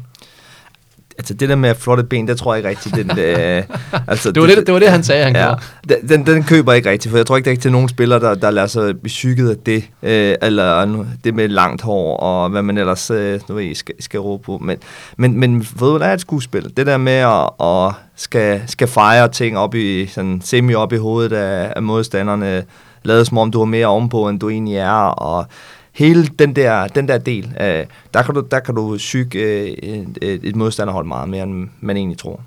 Altså det der med flotte ben, det tror jeg ikke rigtigt. Den, øh, [laughs] altså, det, var det, det var det, han sagde, han ja, gjorde. Den, den køber jeg ikke rigtigt, for jeg tror ikke, der er til nogen spillere, der, der lader sig psyket af det, øh, eller det med langt hår, og hvad man ellers øh, nu ved, skal, skal råbe på. Men, men, men ved du, der er et skuespil. Det der med at, at skal, skal fejre ting op i, sådan semi op i hovedet af, af modstanderne, lade som om du er mere ovenpå, end du egentlig er, og hele den der, den der del, øh, der, kan du, der kan du syge øh, et, et modstanderhold meget mere, end man egentlig tror.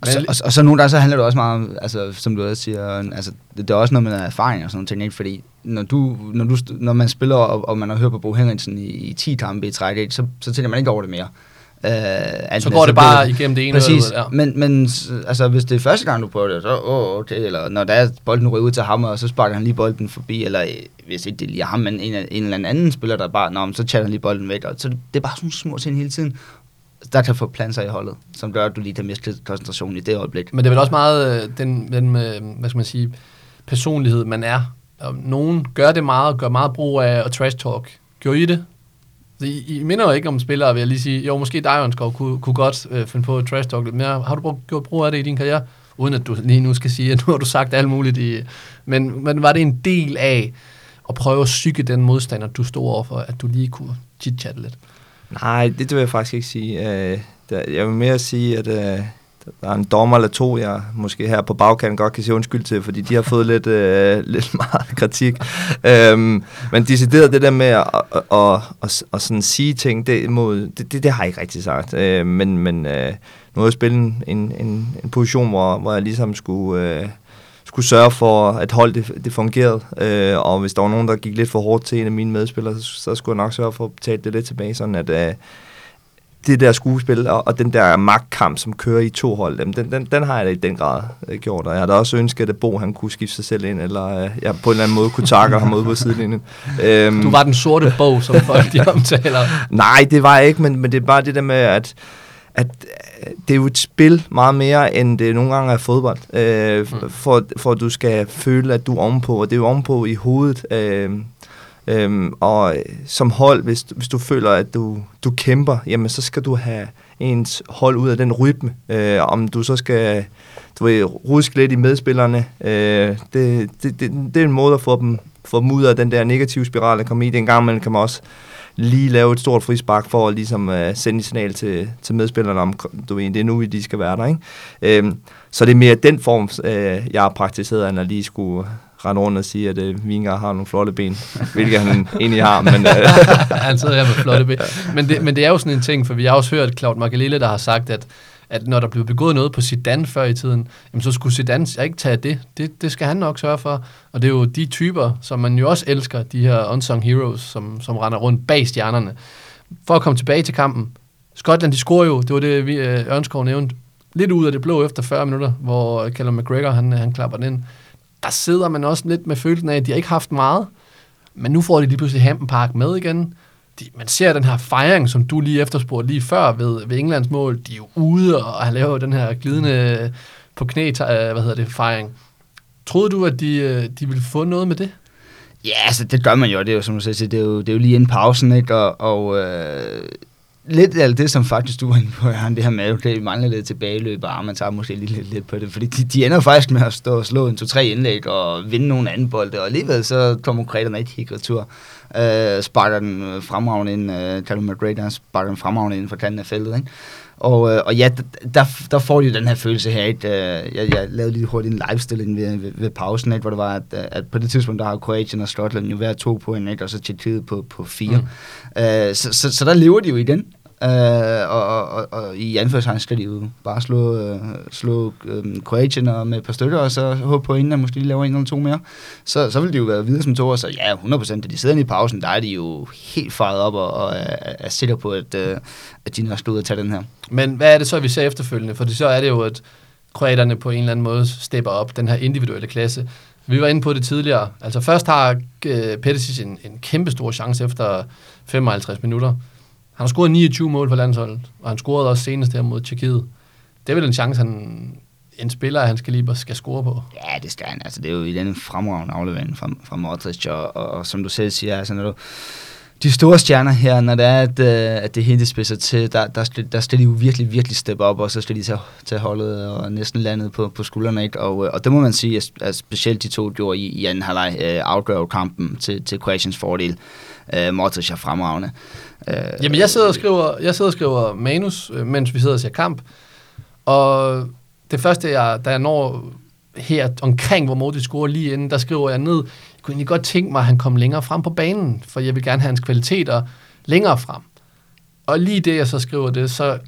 Og så, og, og så nogle gange så handler det også meget om, altså, som du også siger, altså, det, det er også noget med erfaring og sådan noget ting, ikke? fordi når, du, når, du, når man spiller, og, og man har hørt på Bo Henriksen i, i 10 kampe i træk, så, så tænker man ikke over det mere. Uh, så går det bare igennem det ene Præcis, eller, ja. men, men altså, hvis det er første gang, du prøver det, så oh, okay, eller når der er bolden ryger ud til ham, og så sparker han lige bolden forbi, eller øh, hvis ikke det er lige ham, men en, en eller anden spiller, der bare, Nå, så chatter han lige bolden væk, og så det er bare sådan små ting hele tiden, der kan få planter i holdet, som gør, at du lige kan miste koncentrationen i det øjeblik. Men det er vel også meget øh, den, den hvad skal man sige, personlighed, man er. Nogen gør det meget, gør meget brug af at trash talk. Gjorde I det? I, I minder jo ikke om spillere, vil jeg lige sige. Jo, måske dig, kunne, kunne godt øh, finde på at trash talk lidt mere. Har du brugt, gjort brug af det i din karriere? Uden at du lige nu skal sige, at [laughs] nu har du sagt alt muligt. I, men, men var det en del af at prøve at psyke den modstander, du stod overfor, at du lige kunne chit-chatte lidt? Nej, det vil jeg faktisk ikke sige. Øh, jeg vil mere sige, at øh, der er en dommer eller to, jeg måske her på bagkanten godt kan sige undskyld til, fordi de har fået lidt, øh, [laughs] lidt meget kritik. øhm, men decideret det der med at, at, at, at, at sådan sige ting, det, mod, det, det, det har jeg ikke rigtig sagt. Øh, men men øh, nu har jeg spillet en, en, en position, hvor, hvor jeg ligesom skulle... Øh, skulle sørge for, at hold det, det fungerede. Øh, og hvis der var nogen, der gik lidt for hårdt til en af mine medspillere, så, så skulle jeg nok sørge for at betale det lidt tilbage, sådan at, øh, det der skuespil og, og den der magtkamp, som kører i to hold, dem, den, den, den har jeg da i den grad øh, gjort. Og jeg har da også ønsket, at Bo han kunne skifte sig selv ind, eller øh, jeg på en eller anden måde kunne takke ham ud på sidelinjen. Øhm, du var den sorte bog, som folk de omtaler. [laughs] Nej, det var jeg ikke, men, men det er bare det der med, at at øh, det er jo et spil meget mere, end det nogle gange er fodbold. Øh, mm. for, for at du skal føle, at du er ovenpå, og det er jo ovenpå i hovedet. Øh, Øhm, og øh, som hold, hvis, hvis du føler, at du, du kæmper, jamen så skal du have ens hold ud af den rytme. Øh, om du så skal du ved, ruske lidt i medspillerne, øh, det, det, det, det er en måde at få dem, få dem ud af den der negative spiral, der kommer i. Den gang man kan man også lige lave et stort frispark for at ligesom, uh, sende et signal til, til medspillerne om, du ved, det er nu, de skal være der. Ikke? Øhm, så det er mere den form, øh, jeg har praktiseret, end at lige skulle rende rundt og sige, at øh, Vingar har nogle flotte ben, hvilket han [laughs] egentlig har. Men, øh, [laughs] han sidder her med flotte ben. Men det, men det er jo sådan en ting, for vi har også hørt Claude Magalille, der har sagt, at at når der blev begået noget på Zidane før i tiden, jamen så skulle Zidane ikke tage det. det. Det skal han nok sørge for. Og det er jo de typer, som man jo også elsker, de her unsung heroes, som, som render rundt bag stjernerne. For at komme tilbage til kampen. Skotland, de scorer jo, det var det, vi øh, Ørnskov nævnte, lidt ud af det blå efter 40 minutter, hvor Callum McGregor, han, øh, han klapper den ind. Der sidder man også lidt med følelsen af, at de har ikke haft meget, men nu får de lige pludselig Hampton Park med igen de, man ser den her fejring, som du lige efterspurgte lige før ved, ved Englands mål. De er jo ude, og har lavet den her glidende på knæ, øh, hvad hedder det, fejring. Troede du, at de, øh, de ville få noget med det? Ja, altså det gør man jo. Det er jo, som du siger, det er jo, det er jo lige inden pausen, ikke? Og, og øh, lidt af det, som faktisk du var inde på, han det her med, at det mangler lidt tilbageløb, og man tager måske lige lidt, lidt på det, fordi de, de ender faktisk med at stå og slå en to-tre indlæg og vinde nogle anden bolde, og alligevel så kommer Kreterne ikke helt retur. Uh, sparker den fremragende ind, uh, Callum McGregor sparker den fremragende ind for kanten af feltet, ikke? Og, øh, og ja, der, der får de den her følelse her. Ikke? Jeg, jeg lavede lige hurtigt en livestilling ved, ved, ved pausen, ikke? hvor det var, at, at på det tidspunkt, der har Kroatien og Skotland jo hver to point, ikke? og så Tjekkiet på, på fire. Mm. Uh, så, så, så der lever de jo i Øh, og, og, og i anførselstegn skal de jo bare slå, øh, slå øh, Kroatien og med et par stykker, og så håbe på, inden at måske lige laver en eller to mere. Så, så vil de jo være videre som to, og så ja, 100%, da de sidder i pausen, der er de jo helt faret op og, og er, er sikre på, at, øh, at de nok skal ud og tage den her. Men hvad er det så, vi ser efterfølgende? For så er det jo, at kroaterne på en eller anden måde stepper op, den her individuelle klasse. Vi var inde på det tidligere. Altså først har øh, Pettisic en, en kæmpe stor chance efter 55 minutter, han har scoret 29 mål for landsholdet, og han scorede også senest her mod Tjekkiet. Det er vel en chance, han, en spiller af hans kaliber skal score på. Ja, det skal han. Altså, det er jo i den fremragende aflevering fra, fra Modric, og, og, og, som du selv siger, altså, når du, de store stjerner her, når det er, at, øh, at det hele spidser til, der, der, skal, der skal de jo virkelig, virkelig steppe op, og så skal de tage, tage holdet og næsten landet på, på skuldrene. Ikke? Og, øh, og det må man sige, at, specielt de to gjorde i, i anden halvleg øh, afgør kampen til, til Kroatiens fordel. Øh, Modric er fremragende. Øh, Jamen, jeg sidder og skriver, jeg sidder og skriver manus, øh, mens vi sidder og ser kamp, og det første, jeg, da jeg når her omkring, hvor Modric scorer lige inden, der skriver jeg ned, jeg kunne egentlig godt tænke mig, at han kom længere frem på banen, for jeg vil gerne have hans kvaliteter længere frem. Og lige det, jeg så skriver det, så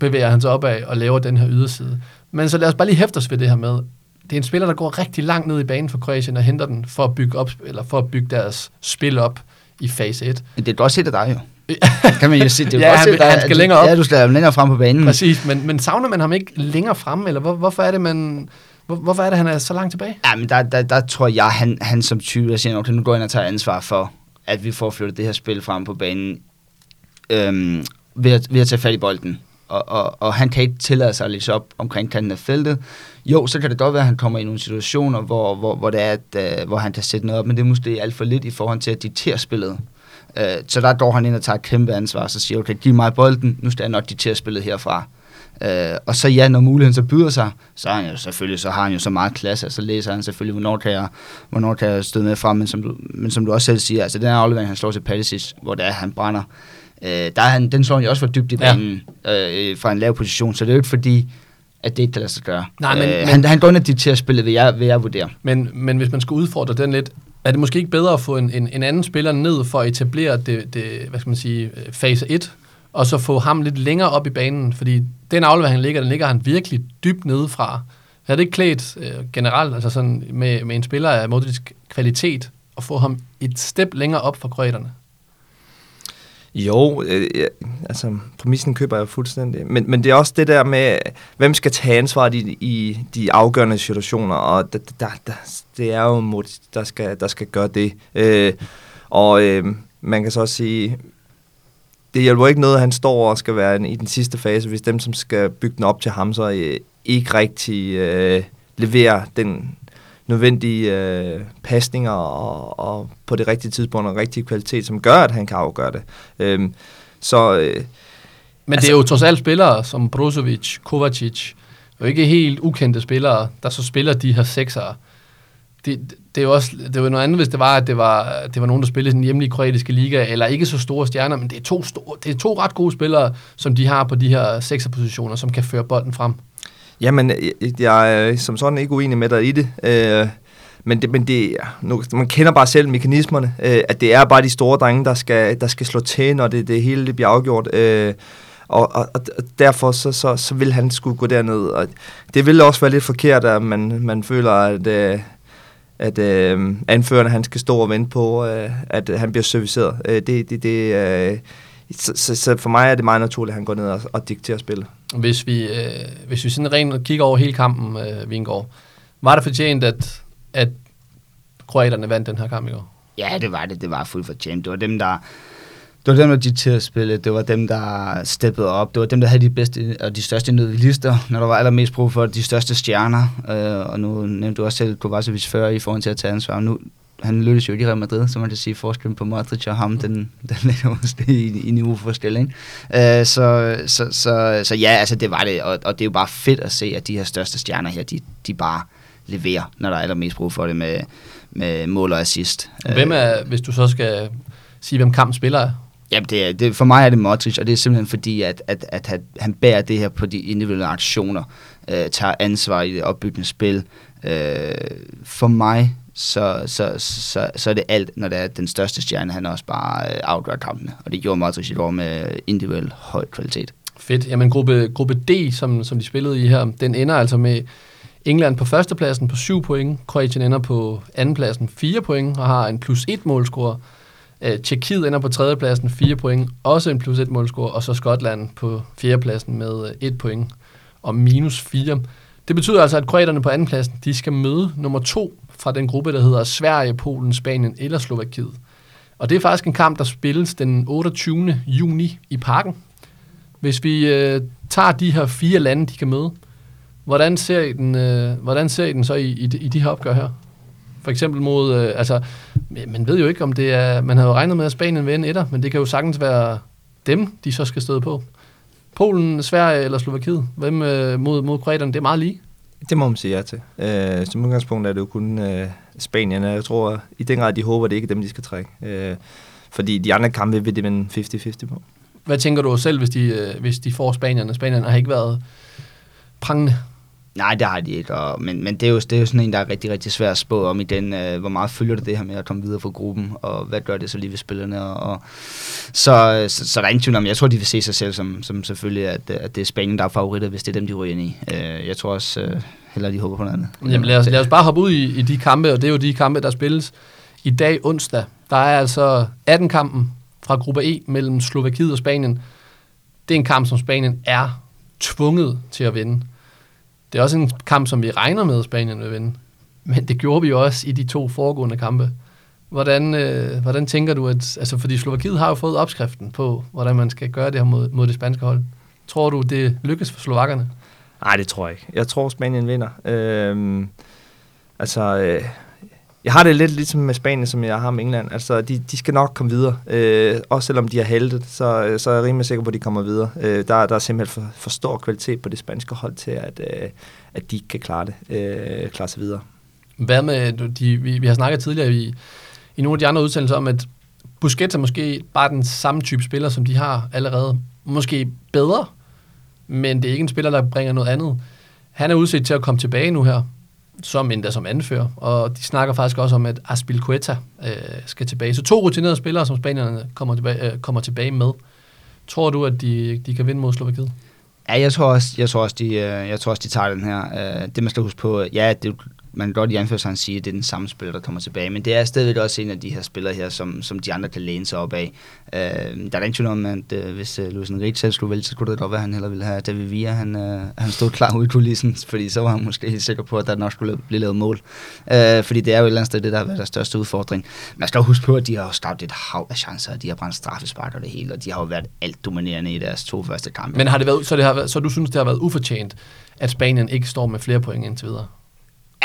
bevæger han sig opad og laver den her yderside. Men så lad os bare lige hæfte os ved det her med, det er en spiller, der går rigtig langt ned i banen for Kroatien og henter den for at bygge op, eller for at bygge deres spil op i fase 1. Men det er godt set af dig jo. [laughs] kan man jo sige. Det er ja, godt han, set, han skal længere op. Ja, du skal længere frem på banen. Præcis, men, men savner man ham ikke længere frem, eller hvor, hvorfor er det, man... Hvor, hvorfor er det, han er så langt tilbage? Ja, men der, der, der tror jeg, han, han som type, der siger, okay, nu går ind og tager ansvar for, at vi får flyttet det her spil frem på banen øhm, ved, at, ved at tage fat i bolden. Og, og, og han kan ikke tillade sig at læse op omkring kanten af feltet. Jo, så kan det godt være, at han kommer i nogle situationer, hvor, hvor, hvor, det er, at, øh, hvor han kan sætte noget op, men det er måske alt for lidt i forhold til at diktere spillet. Øh, så der går han ind og tager et kæmpe ansvar, og så siger, okay, giv mig bolden, nu skal jeg nok diktere spillet herfra. Øh, og så ja, når muligheden så byder sig, så han jo selvfølgelig, så har han jo så meget klasse, så læser han selvfølgelig, hvornår kan jeg, hvornår kan jeg støde med frem, men som, du, men som du også selv siger, altså den her aflevering, han slår til Pattisic, hvor det er, han brænder, uh, der er han, den slår han jo også for dybt i banen, ja. uh, fra en lav position, så det er jo ikke fordi, at det ikke kan lade sig gøre. Nej, men, øh, men, han, han går ind og dikterer spillet, vil jeg, vil jeg vurdere. Men, men hvis man skal udfordre den lidt, er det måske ikke bedre at få en, en, en anden spiller ned for at etablere det, det, hvad skal man sige, fase 1, og så få ham lidt længere op i banen, fordi den aflevering, han ligger, den ligger han virkelig dybt nede fra. Er det ikke klædt øh, generelt, altså sådan med, med en spiller af Modric kvalitet, at få ham et step længere op for kroaterne? Jo, øh, altså præmissen køber jeg fuldstændig. Men, men det er også det der med, hvem skal tage ansvaret i, i de afgørende situationer, og der, der, der, det er jo mod, der skal, der skal gøre det. Øh, og øh, man kan så også sige, det hjælper ikke noget, at han står og skal være i den sidste fase, hvis dem, som skal bygge den op til ham, så øh, ikke rigtig øh, leverer den nødvendige øh, pasninger og, og på det rigtige tidspunkt og rigtig kvalitet, som gør, at han kan afgøre det. Øhm, så, øh, Men altså, det er jo trods alt spillere som Brozovic, Kovacic, jo ikke helt ukendte spillere, der så spiller de her seksere. Det, det er jo også det var noget andet, hvis det var, at det var, det var nogen, der spillede i den hjemlige kroatiske liga, eller ikke så store stjerner, men det er to, store, det er to ret gode spillere, som de har på de her sekserpositioner, som kan føre bolden frem. Jamen, øh, jeg er som sådan ikke uenig med dig i det. Øh, men det, men det, nu, man kender bare selv mekanismerne, øh, at det er bare de store drenge, der skal, der skal slå til, når det, det hele det bliver afgjort. Øh, og, og, og derfor så, så, så vil han skulle gå derned. Og det vil også være lidt forkert, at man, man føler, at, øh, at øh, anførende han skal stå og vente på, øh, at han bliver serviceret. Øh, det, det, det, øh, så, så, så for mig er det meget naturligt, at han går ned og, og dikterer spillet. Hvis vi, øh, hvis vi sådan rent kigger over hele kampen, øh, Vingård, var det fortjent, at, at kroaterne vandt den her kamp i går? Ja, det var det. Det var fuldt fortjent. Det var dem, der det var dem, der dikterede spillet. Det var dem, der steppede op. Det var dem, der havde de bedste og de største nødlister, når der var allermest brug for de største stjerner. Øh, og nu nævnte du også selv Kovacevic før i forhold til at tage ansvar. Nu, han lykkedes jo i Real Madrid, så man kan sige, forskellen på Modric og ham, den, den [laughs] ligger i, i niveauforskel, ikke? Øh, så, så, så, så, ja, altså det var det, og, og det er jo bare fedt at se, at de her største stjerner her, de, de bare leverer, når der er allermest brug for det med, med mål og assist. Hvem er, hvis du så skal sige, hvem kampen spiller er? Jamen, det er, det, for mig er det Modric, og det er simpelthen fordi, at, at, at han, han bærer det her på de individuelle aktioner, øh, tager ansvar i det opbyggende spil. Øh, for mig, så, så, så, så er det alt, når det er den største stjerne, han også bare øh, afgør kampene. Og det gjorde Modric i går med individuel høj kvalitet. Fedt. Jamen, gruppe, gruppe D, som, som de spillede i her, den ender altså med England på førstepladsen på 7 point, Kroatien ender på andenpladsen 4 point og har en plus 1 målscore. Uh, øh, Tjekkiet ender på tredjepladsen 4 point, også en plus 1 målscore, og så Skotland på fjerdepladsen med øh, 1 point og minus 4. Det betyder altså, at kroaterne på andenpladsen, de skal møde nummer 2 fra den gruppe, der hedder Sverige, Polen, Spanien eller Slovakiet. Og det er faktisk en kamp, der spilles den 28. juni i parken. Hvis vi øh, tager de her fire lande, de kan møde, hvordan ser I den, øh, hvordan ser I den så i, i, i de her opgør her? For eksempel mod, øh, altså, man ved jo ikke, om det er, man havde jo regnet med, at Spanien vil etter, men det kan jo sagtens være dem, de så skal støde på. Polen, Sverige eller Slovakiet, hvem øh, mod, mod kroaterne, det er meget lige. Det må man sige ja til. Øh, som udgangspunkt er det jo kun øh, Spanien. Jeg tror i den grad, de håber, det ikke er dem, de skal trække. Øh, fordi de andre kampe vil det vende 50-50 på. Hvad tænker du selv, hvis de, øh, hvis de får Spanierne? Spanierne har ikke været prangende Nej, det har de ikke, og, men, men det, er jo, det er jo sådan en, der er rigtig, rigtig svært at spå om i den, øh, hvor meget følger det det her med at komme videre fra gruppen, og hvad gør det så lige ved spillerne, og, og så, så, så, der er ingen tvivl om, jeg tror, de vil se sig selv som, som selvfølgelig, at, at det er Spanien, der er favoritter, hvis det er dem, de ryger ind i. Øh, jeg tror også, øh, heller de håber på noget andet. Jamen lad os, lad os bare hoppe ud i, i de kampe, og det er jo de kampe, der spilles i dag onsdag. Der er altså 18-kampen fra gruppe E mellem Slovakiet og Spanien. Det er en kamp, som Spanien er tvunget til at vinde. Det er også en kamp, som vi regner med, at Spanien vil vinde. Men det gjorde vi jo også i de to foregående kampe. Hvordan, øh, hvordan tænker du, at... Altså, fordi Slovakiet har jo fået opskriften på, hvordan man skal gøre det her mod, mod det spanske hold. Tror du, det lykkes for slovakkerne? Nej, det tror jeg ikke. Jeg tror, Spanien vinder. Øh, altså, øh, jeg har det lidt ligesom med Spanien, som jeg har med England. Altså, de, de skal nok komme videre. Øh, også selvom de har heldet, så, øh, så er jeg rimelig sikker på, at de kommer videre. Øh, der, der er simpelthen for, for stor kvalitet på det spanske hold til, at, øh, at de kan klare det, øh, klare sig videre. Hvad med, de, vi, vi har snakket tidligere i, i nogle af de andre udsendelser om, at Busquets er måske bare den samme type spiller, som de har allerede. Måske bedre, men det er ikke en spiller, der bringer noget andet. Han er udset til at komme tilbage nu her som endda som anfører. Og de snakker faktisk også om, at Aspilqueta øh, skal tilbage. Så to rutinerede spillere, som spanierne kommer tilbage, øh, kommer tilbage med. Tror du, at de, de kan vinde mod Slovakiet? Ja, jeg tror også, jeg tror også, de, øh, jeg tror også, de tager den her. Øh, det man skal huske på, ja, det, man kan godt i anførselen sige, at det er den samme spiller, der kommer tilbage. Men det er stadigvæk også en af de her spillere her, som, som de andre kan læne sig op af. Øh, der er ingen tvivl om, at øh, hvis øh, Luis Enrique selv skulle vælge, så skulle det godt være, at han heller ville have David Villa. Han, øh, han stod klar ude i kulissen, [laughs] fordi så var han måske helt sikker på, at der nok skulle blive lavet mål. Øh, fordi det er jo et eller andet sted, det der har været deres største udfordring. Man skal jo huske på, at de har skabt et hav af chancer, de har brændt straffespark og det hele, og de har jo været alt dominerende i deres to første kampe. Men har det været, så, det har været, så du synes, det har været ufortjent, at Spanien ikke står med flere point indtil videre?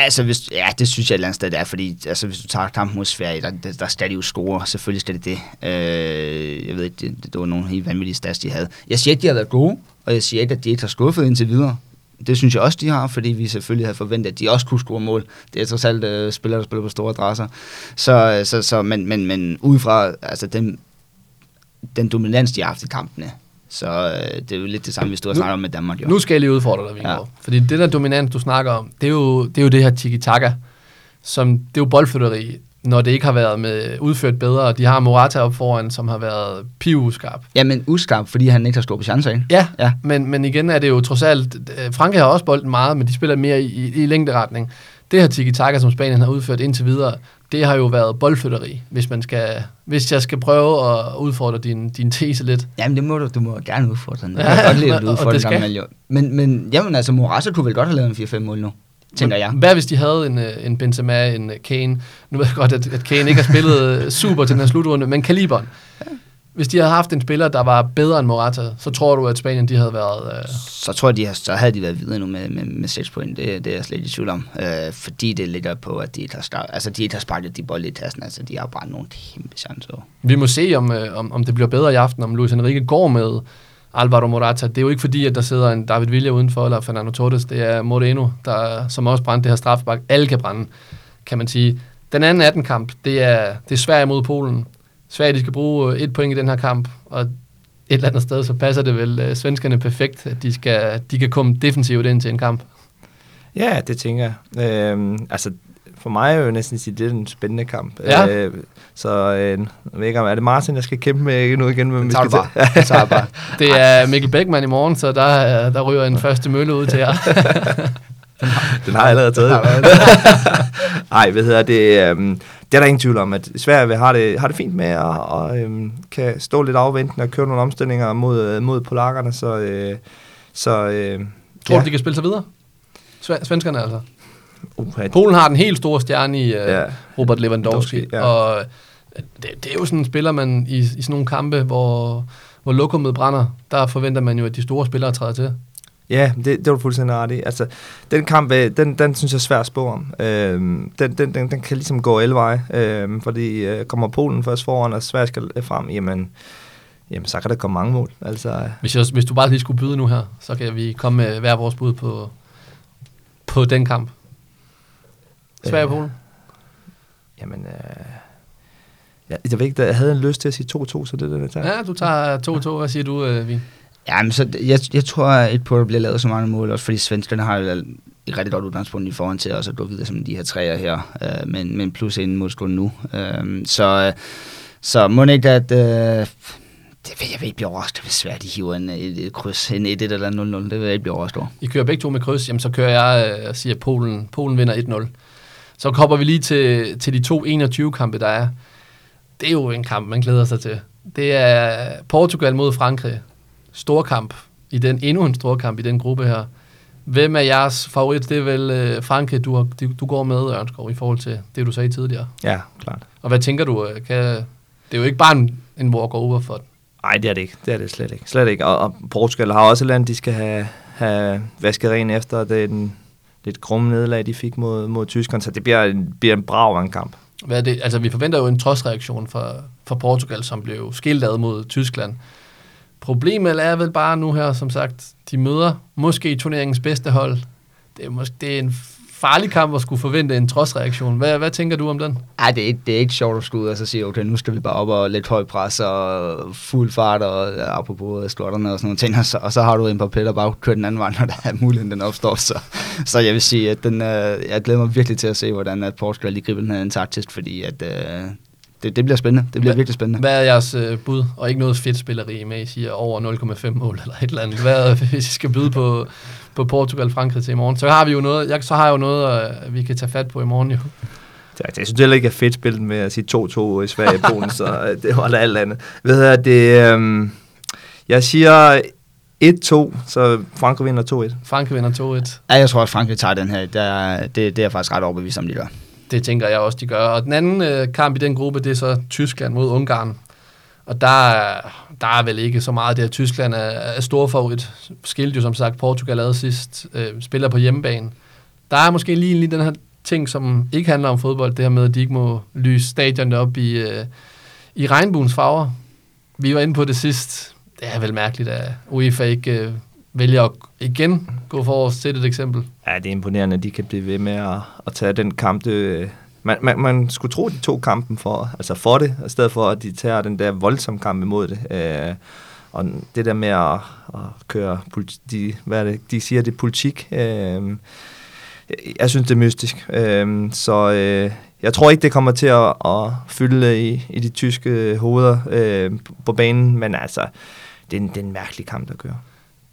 Altså, hvis, ja, det synes jeg et eller andet sted, det er, fordi altså, hvis du tager kampen mod Sverige, der, der, der skal de jo score, selvfølgelig skal det det. Øh, jeg ved ikke, det, det var nogle helt vanvittige stats, de havde. Jeg siger ikke, de har været gode, og jeg siger ikke, at de ikke har skuffet indtil videre. Det synes jeg også, de har, fordi vi selvfølgelig havde forventet, at de også kunne score mål. Det er trods alt øh, spillere, der spiller på store adresser. Så, øh, så, så men, men, men udefra, altså den, den dominans, de har haft i kampene, så øh, det er jo lidt det samme, hvis du har snakket om med Danmark. Jo. Nu skal jeg lige udfordre dig, Viggo. Ja. Fordi det der dominans, du snakker om, det er jo det, er jo det her tiki-taka, som det er jo boldflytteri, når det ikke har været med udført bedre. De har Morata op foran, som har været pivskarp. Ja, men uskarp, fordi han ikke har stor på chancer, ikke? Ja, Ja. Men, men igen er det jo trods alt... øh, Frankrig har også bolden meget, men de spiller mere i, i, i længderetning. Det her tiki-taka, som Spanien har udført indtil videre, det har jo været boldflytteri, hvis, man skal, hvis jeg skal prøve at udfordre din, din tese lidt. Jamen, det må du, du må gerne udfordre den. [laughs] Jeg Ja, kan godt lide, at du udfordrer det skal. Men, men jamen, altså, Morata kunne vel godt have lavet en 4-5 mål nu, tænker jeg. Hvad hvis de havde en, øh, en Benzema, en Kane? Nu ved jeg godt, at, at Kane ikke har spillet øh, super til den her slutrunde, men kaliberen. Hvis de havde haft en spiller, der var bedre end Morata, så tror du, at Spanien de havde været... Øh, Så tror jeg, de har, så havde de været videre nu med, med, med 6 point. Det, det er jeg slet ikke i tvivl om. Øh, fordi det ligger på, at de ikke har, start, altså, de ikke har sparket de bolde i tassen. Altså, de har brændt nogle kæmpe chancer. Vi må se, om, øh, om, om det bliver bedre i aften, om Luis Enrique går med Alvaro Morata. Det er jo ikke fordi, at der sidder en David Villa udenfor, eller Fernando Torres. Det er Moreno, der, som også brændte det her straffebak. Alle kan brænde, kan man sige. Den anden 18-kamp, det er, det er Sverige mod Polen. Sverige, de skal bruge øh, et point i den her kamp, og et eller andet sted, så passer det vel øh, svenskerne perfekt, at de, skal, de kan komme defensivt ind til en kamp. Ja, det tænker jeg. Øhm, altså, for mig er jo næsten sige, det er en spændende kamp. Ja. Øh, så øh, jeg ved ikke, om er det Martin, jeg skal kæmpe med nu igen? Men Det tager du bare. Det tager bare. Det er Mikkel Beckmann i morgen, så der, øh, der ryger en første mølle ud til jer. [laughs] Den har jeg allerede taget. Nej, [laughs] hvad hedder det? Øhm, det er der ingen tvivl om, at Sverige har det, har det fint med og, og øhm, kan stå lidt afventende og køre nogle omstillinger mod, øh, mod polakkerne. Så, øh, så øh, Tror du, ja. de kan spille sig videre? Sve- Svenskerne altså. Uh, Polen har den helt store stjerne i uh, Ja. Robert Lewandowski, Lewandowski, ja. og øh, det, det er jo sådan en spiller, man i, i sådan nogle kampe, hvor, hvor lokummet brænder, der forventer man jo, at de store spillere træder til. Ja, det, det var du fuldstændig ret i. Altså, den kamp, øh, den, den synes jeg er svær at spå om. Øhm, den, den, den, den kan ligesom gå alle veje, øhm, fordi øh, kommer Polen først foran, og Sverige skal frem, jamen, jamen, så kan der komme mange mål. Altså, Hvis, jeg, hvis du bare lige skulle byde nu her, så kan vi komme med hver vores bud på, på den kamp. Sverige Øh, Polen. jamen, øh, jeg, jeg ved ikke, jeg havde en lyst til at sige 2-2, så det er det, jeg tager. Ja, du tager 2-2. Hvad siger du, øh, Vin? Ja, men så, jeg, jeg tror at et på, at der bliver lavet så mange mål, også fordi svenskerne har jo et rigtig godt udgangspunkt i forhold til også at gå videre som de her træer her, øh, men, men plus en målskål nu. Øh, så, så må det ikke, at... Øh, det vil jeg vil ikke blive overrasket, hvis svært de hiver en, et, et kryds, en 1-1 eller 0-0. Det vil jeg ikke blive overrasket over. I kører begge to med kryds, jamen så kører jeg øh, og siger, at Polen, Polen vinder 1-0. Så kommer vi lige til, til de to 21-kampe, der er. Det er jo en kamp, man glæder sig til. Det er Portugal mod Frankrig. Stor kamp. I den, endnu en stor kamp i den gruppe her. Hvem er jeres favorit? Det er vel øh, Frankrig, du, har, du, går med, Ørnskov, i forhold til det, du sagde tidligere. Ja, klart. Og hvad tænker du? øh, Kan, det er jo ikke bare en, en walk-over for. Nej, det er det ikke. Det er det slet ikke. Slet ikke. Og, og Portugal har også et land, de skal have, have vasket ren efter den lidt grumme nederlag, de fik mod, mod Tyskland. Så det bliver, en- bliver en brav kamp. Hvad er det? Altså, vi forventer jo en trodsreaktion fra, fra Portugal, som blev skilt ad mod Tyskland. Problemet er vel bare nu her, som sagt, de møder måske turneringens bedste hold. Det er, måske, det er en farlig kamp at skulle forvente en trodsreaktion. Hvad, hvad tænker du om den? Ej, det er, det er ikke sjovt at skulle ud og så sige, okay, nu skal vi bare op og lidt høj pres og fuld fart og ja, apropos øh, slotterne og sådan nogle ting, og så, og så har du en par piller bare kørt den anden vej, når der er muligheden, den opstår. Så, så jeg vil sige, at den, øh, jeg glæder mig virkelig til at se, hvordan at Portugal lige griber den her taktisk, fordi at, øh, det, det bliver spændende. Det bliver Hvad- virkelig spændende. Hvad er jeres øh, bud? Og ikke noget fedt spilleri med, I siger over 0,5 mål eller et eller andet. Hvad, [laughs] hvis I skal byde på, på Portugal-Frankrig til i morgen? Så har vi jo noget, jeg, så har jeg jo noget, øh, vi kan tage fat på i morgen jo. Det, jeg synes heller ikke, at fedt spillet med at sige 2-2 i Sverige og Polen, så øh, det holder alt andet. Ved jeg, det, øhm, jeg siger 1-2, så Frankrig vinder 2-1. Frankrig vinder 2-1. Ja, jeg tror, at Frankrig tager den her. Der, det, det er jeg faktisk ret overbevist om, de gør. Det tænker jeg også, de gør. Og den anden øh, kamp i den gruppe, det er så Tyskland mod Ungarn. Og der, der er vel ikke så meget det, at Tyskland er, er stor favorit. Skilte jo som sagt Portugal ad sidst, øh, spiller på hjemmebane. Der er måske lige, lige den her ting, som ikke handler om fodbold, det her med, at de ikke må lyse stadionet op i, øh, i regnbuens farver. Vi var inde på det sidst. Det er vel mærkeligt, at UEFA ikke øh, vælger at igen gå for at sætte et eksempel. Ja, det er imponerende, at de kan blive ved med at, at tage den kamp. Det, man, man, man skulle tro, at de tog kampen for, altså for det, i stedet for, at de tager den der voldsomme kamp imod det. Øh, og det der med at, at køre, politi, de, hvad er det, de siger, det er politik. Øh, jeg, jeg synes, det er mystisk. Øh, så øh, jeg tror ikke, det kommer til at, at fylde i, i de tyske hoveder øh, på banen, men altså, det er, en, det er en mærkelig kamp, der kører.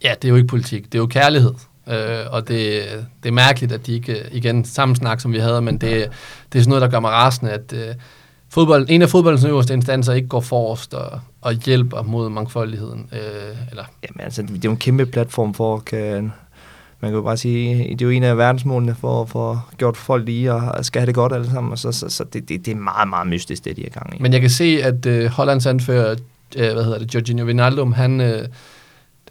Ja, det er jo ikke politik, det er jo kærlighed. Øh, og det, det er mærkeligt, at de ikke, igen, samme snak, som vi havde, men det, det er sådan noget, der gør mig rasende, at øh, fodbold, en af fodboldens øverste instanser ikke går forrest og, og hjælper mod mangfoldigheden. Øh, eller. Jamen altså, det er jo en kæmpe platform for, kan, man kan jo bare sige, det er jo en af verdensmålene for at få gjort folk lige og skal have det godt alle sammen, og så, så, så det, det, det er meget, meget mystisk, det de er i gang i. Men jeg kan se, at øh, Hollands anfører, øh, hvad hedder det, Jorginho Wijnaldum, han, øh,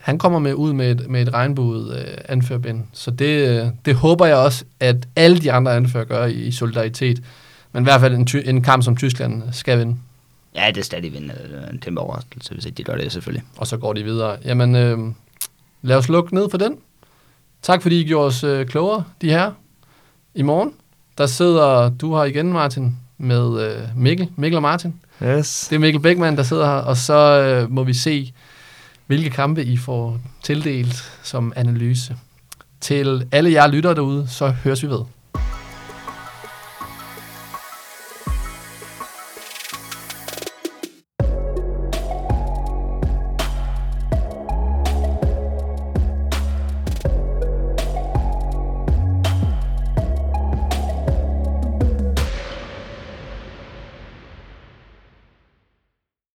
han kommer med ud med et, med et regnbuet øh, anførbind. Så det, øh, det håber jeg også, at alle de andre anfører gør i, i solidaritet. Men i hvert fald en, ty- en kamp, som Tyskland skal vinde. Ja, det er stadig vinde. En kæmpe overraskelse, hvis ikke de gør det, selvfølgelig. Og så går de videre. Jamen, øh, lad os lukke ned for den. Tak fordi I gjorde os øh, klogere, de her. I morgen, der sidder du her igen, Martin, med øh, Mikkel, Mikkel og Martin. Yes. Det er Mikkel Beckmann, der sidder her, og så øh, må vi se, hvilke kampe I får tildelt som analyse. Til alle jer lyttere derude, så høres vi ved.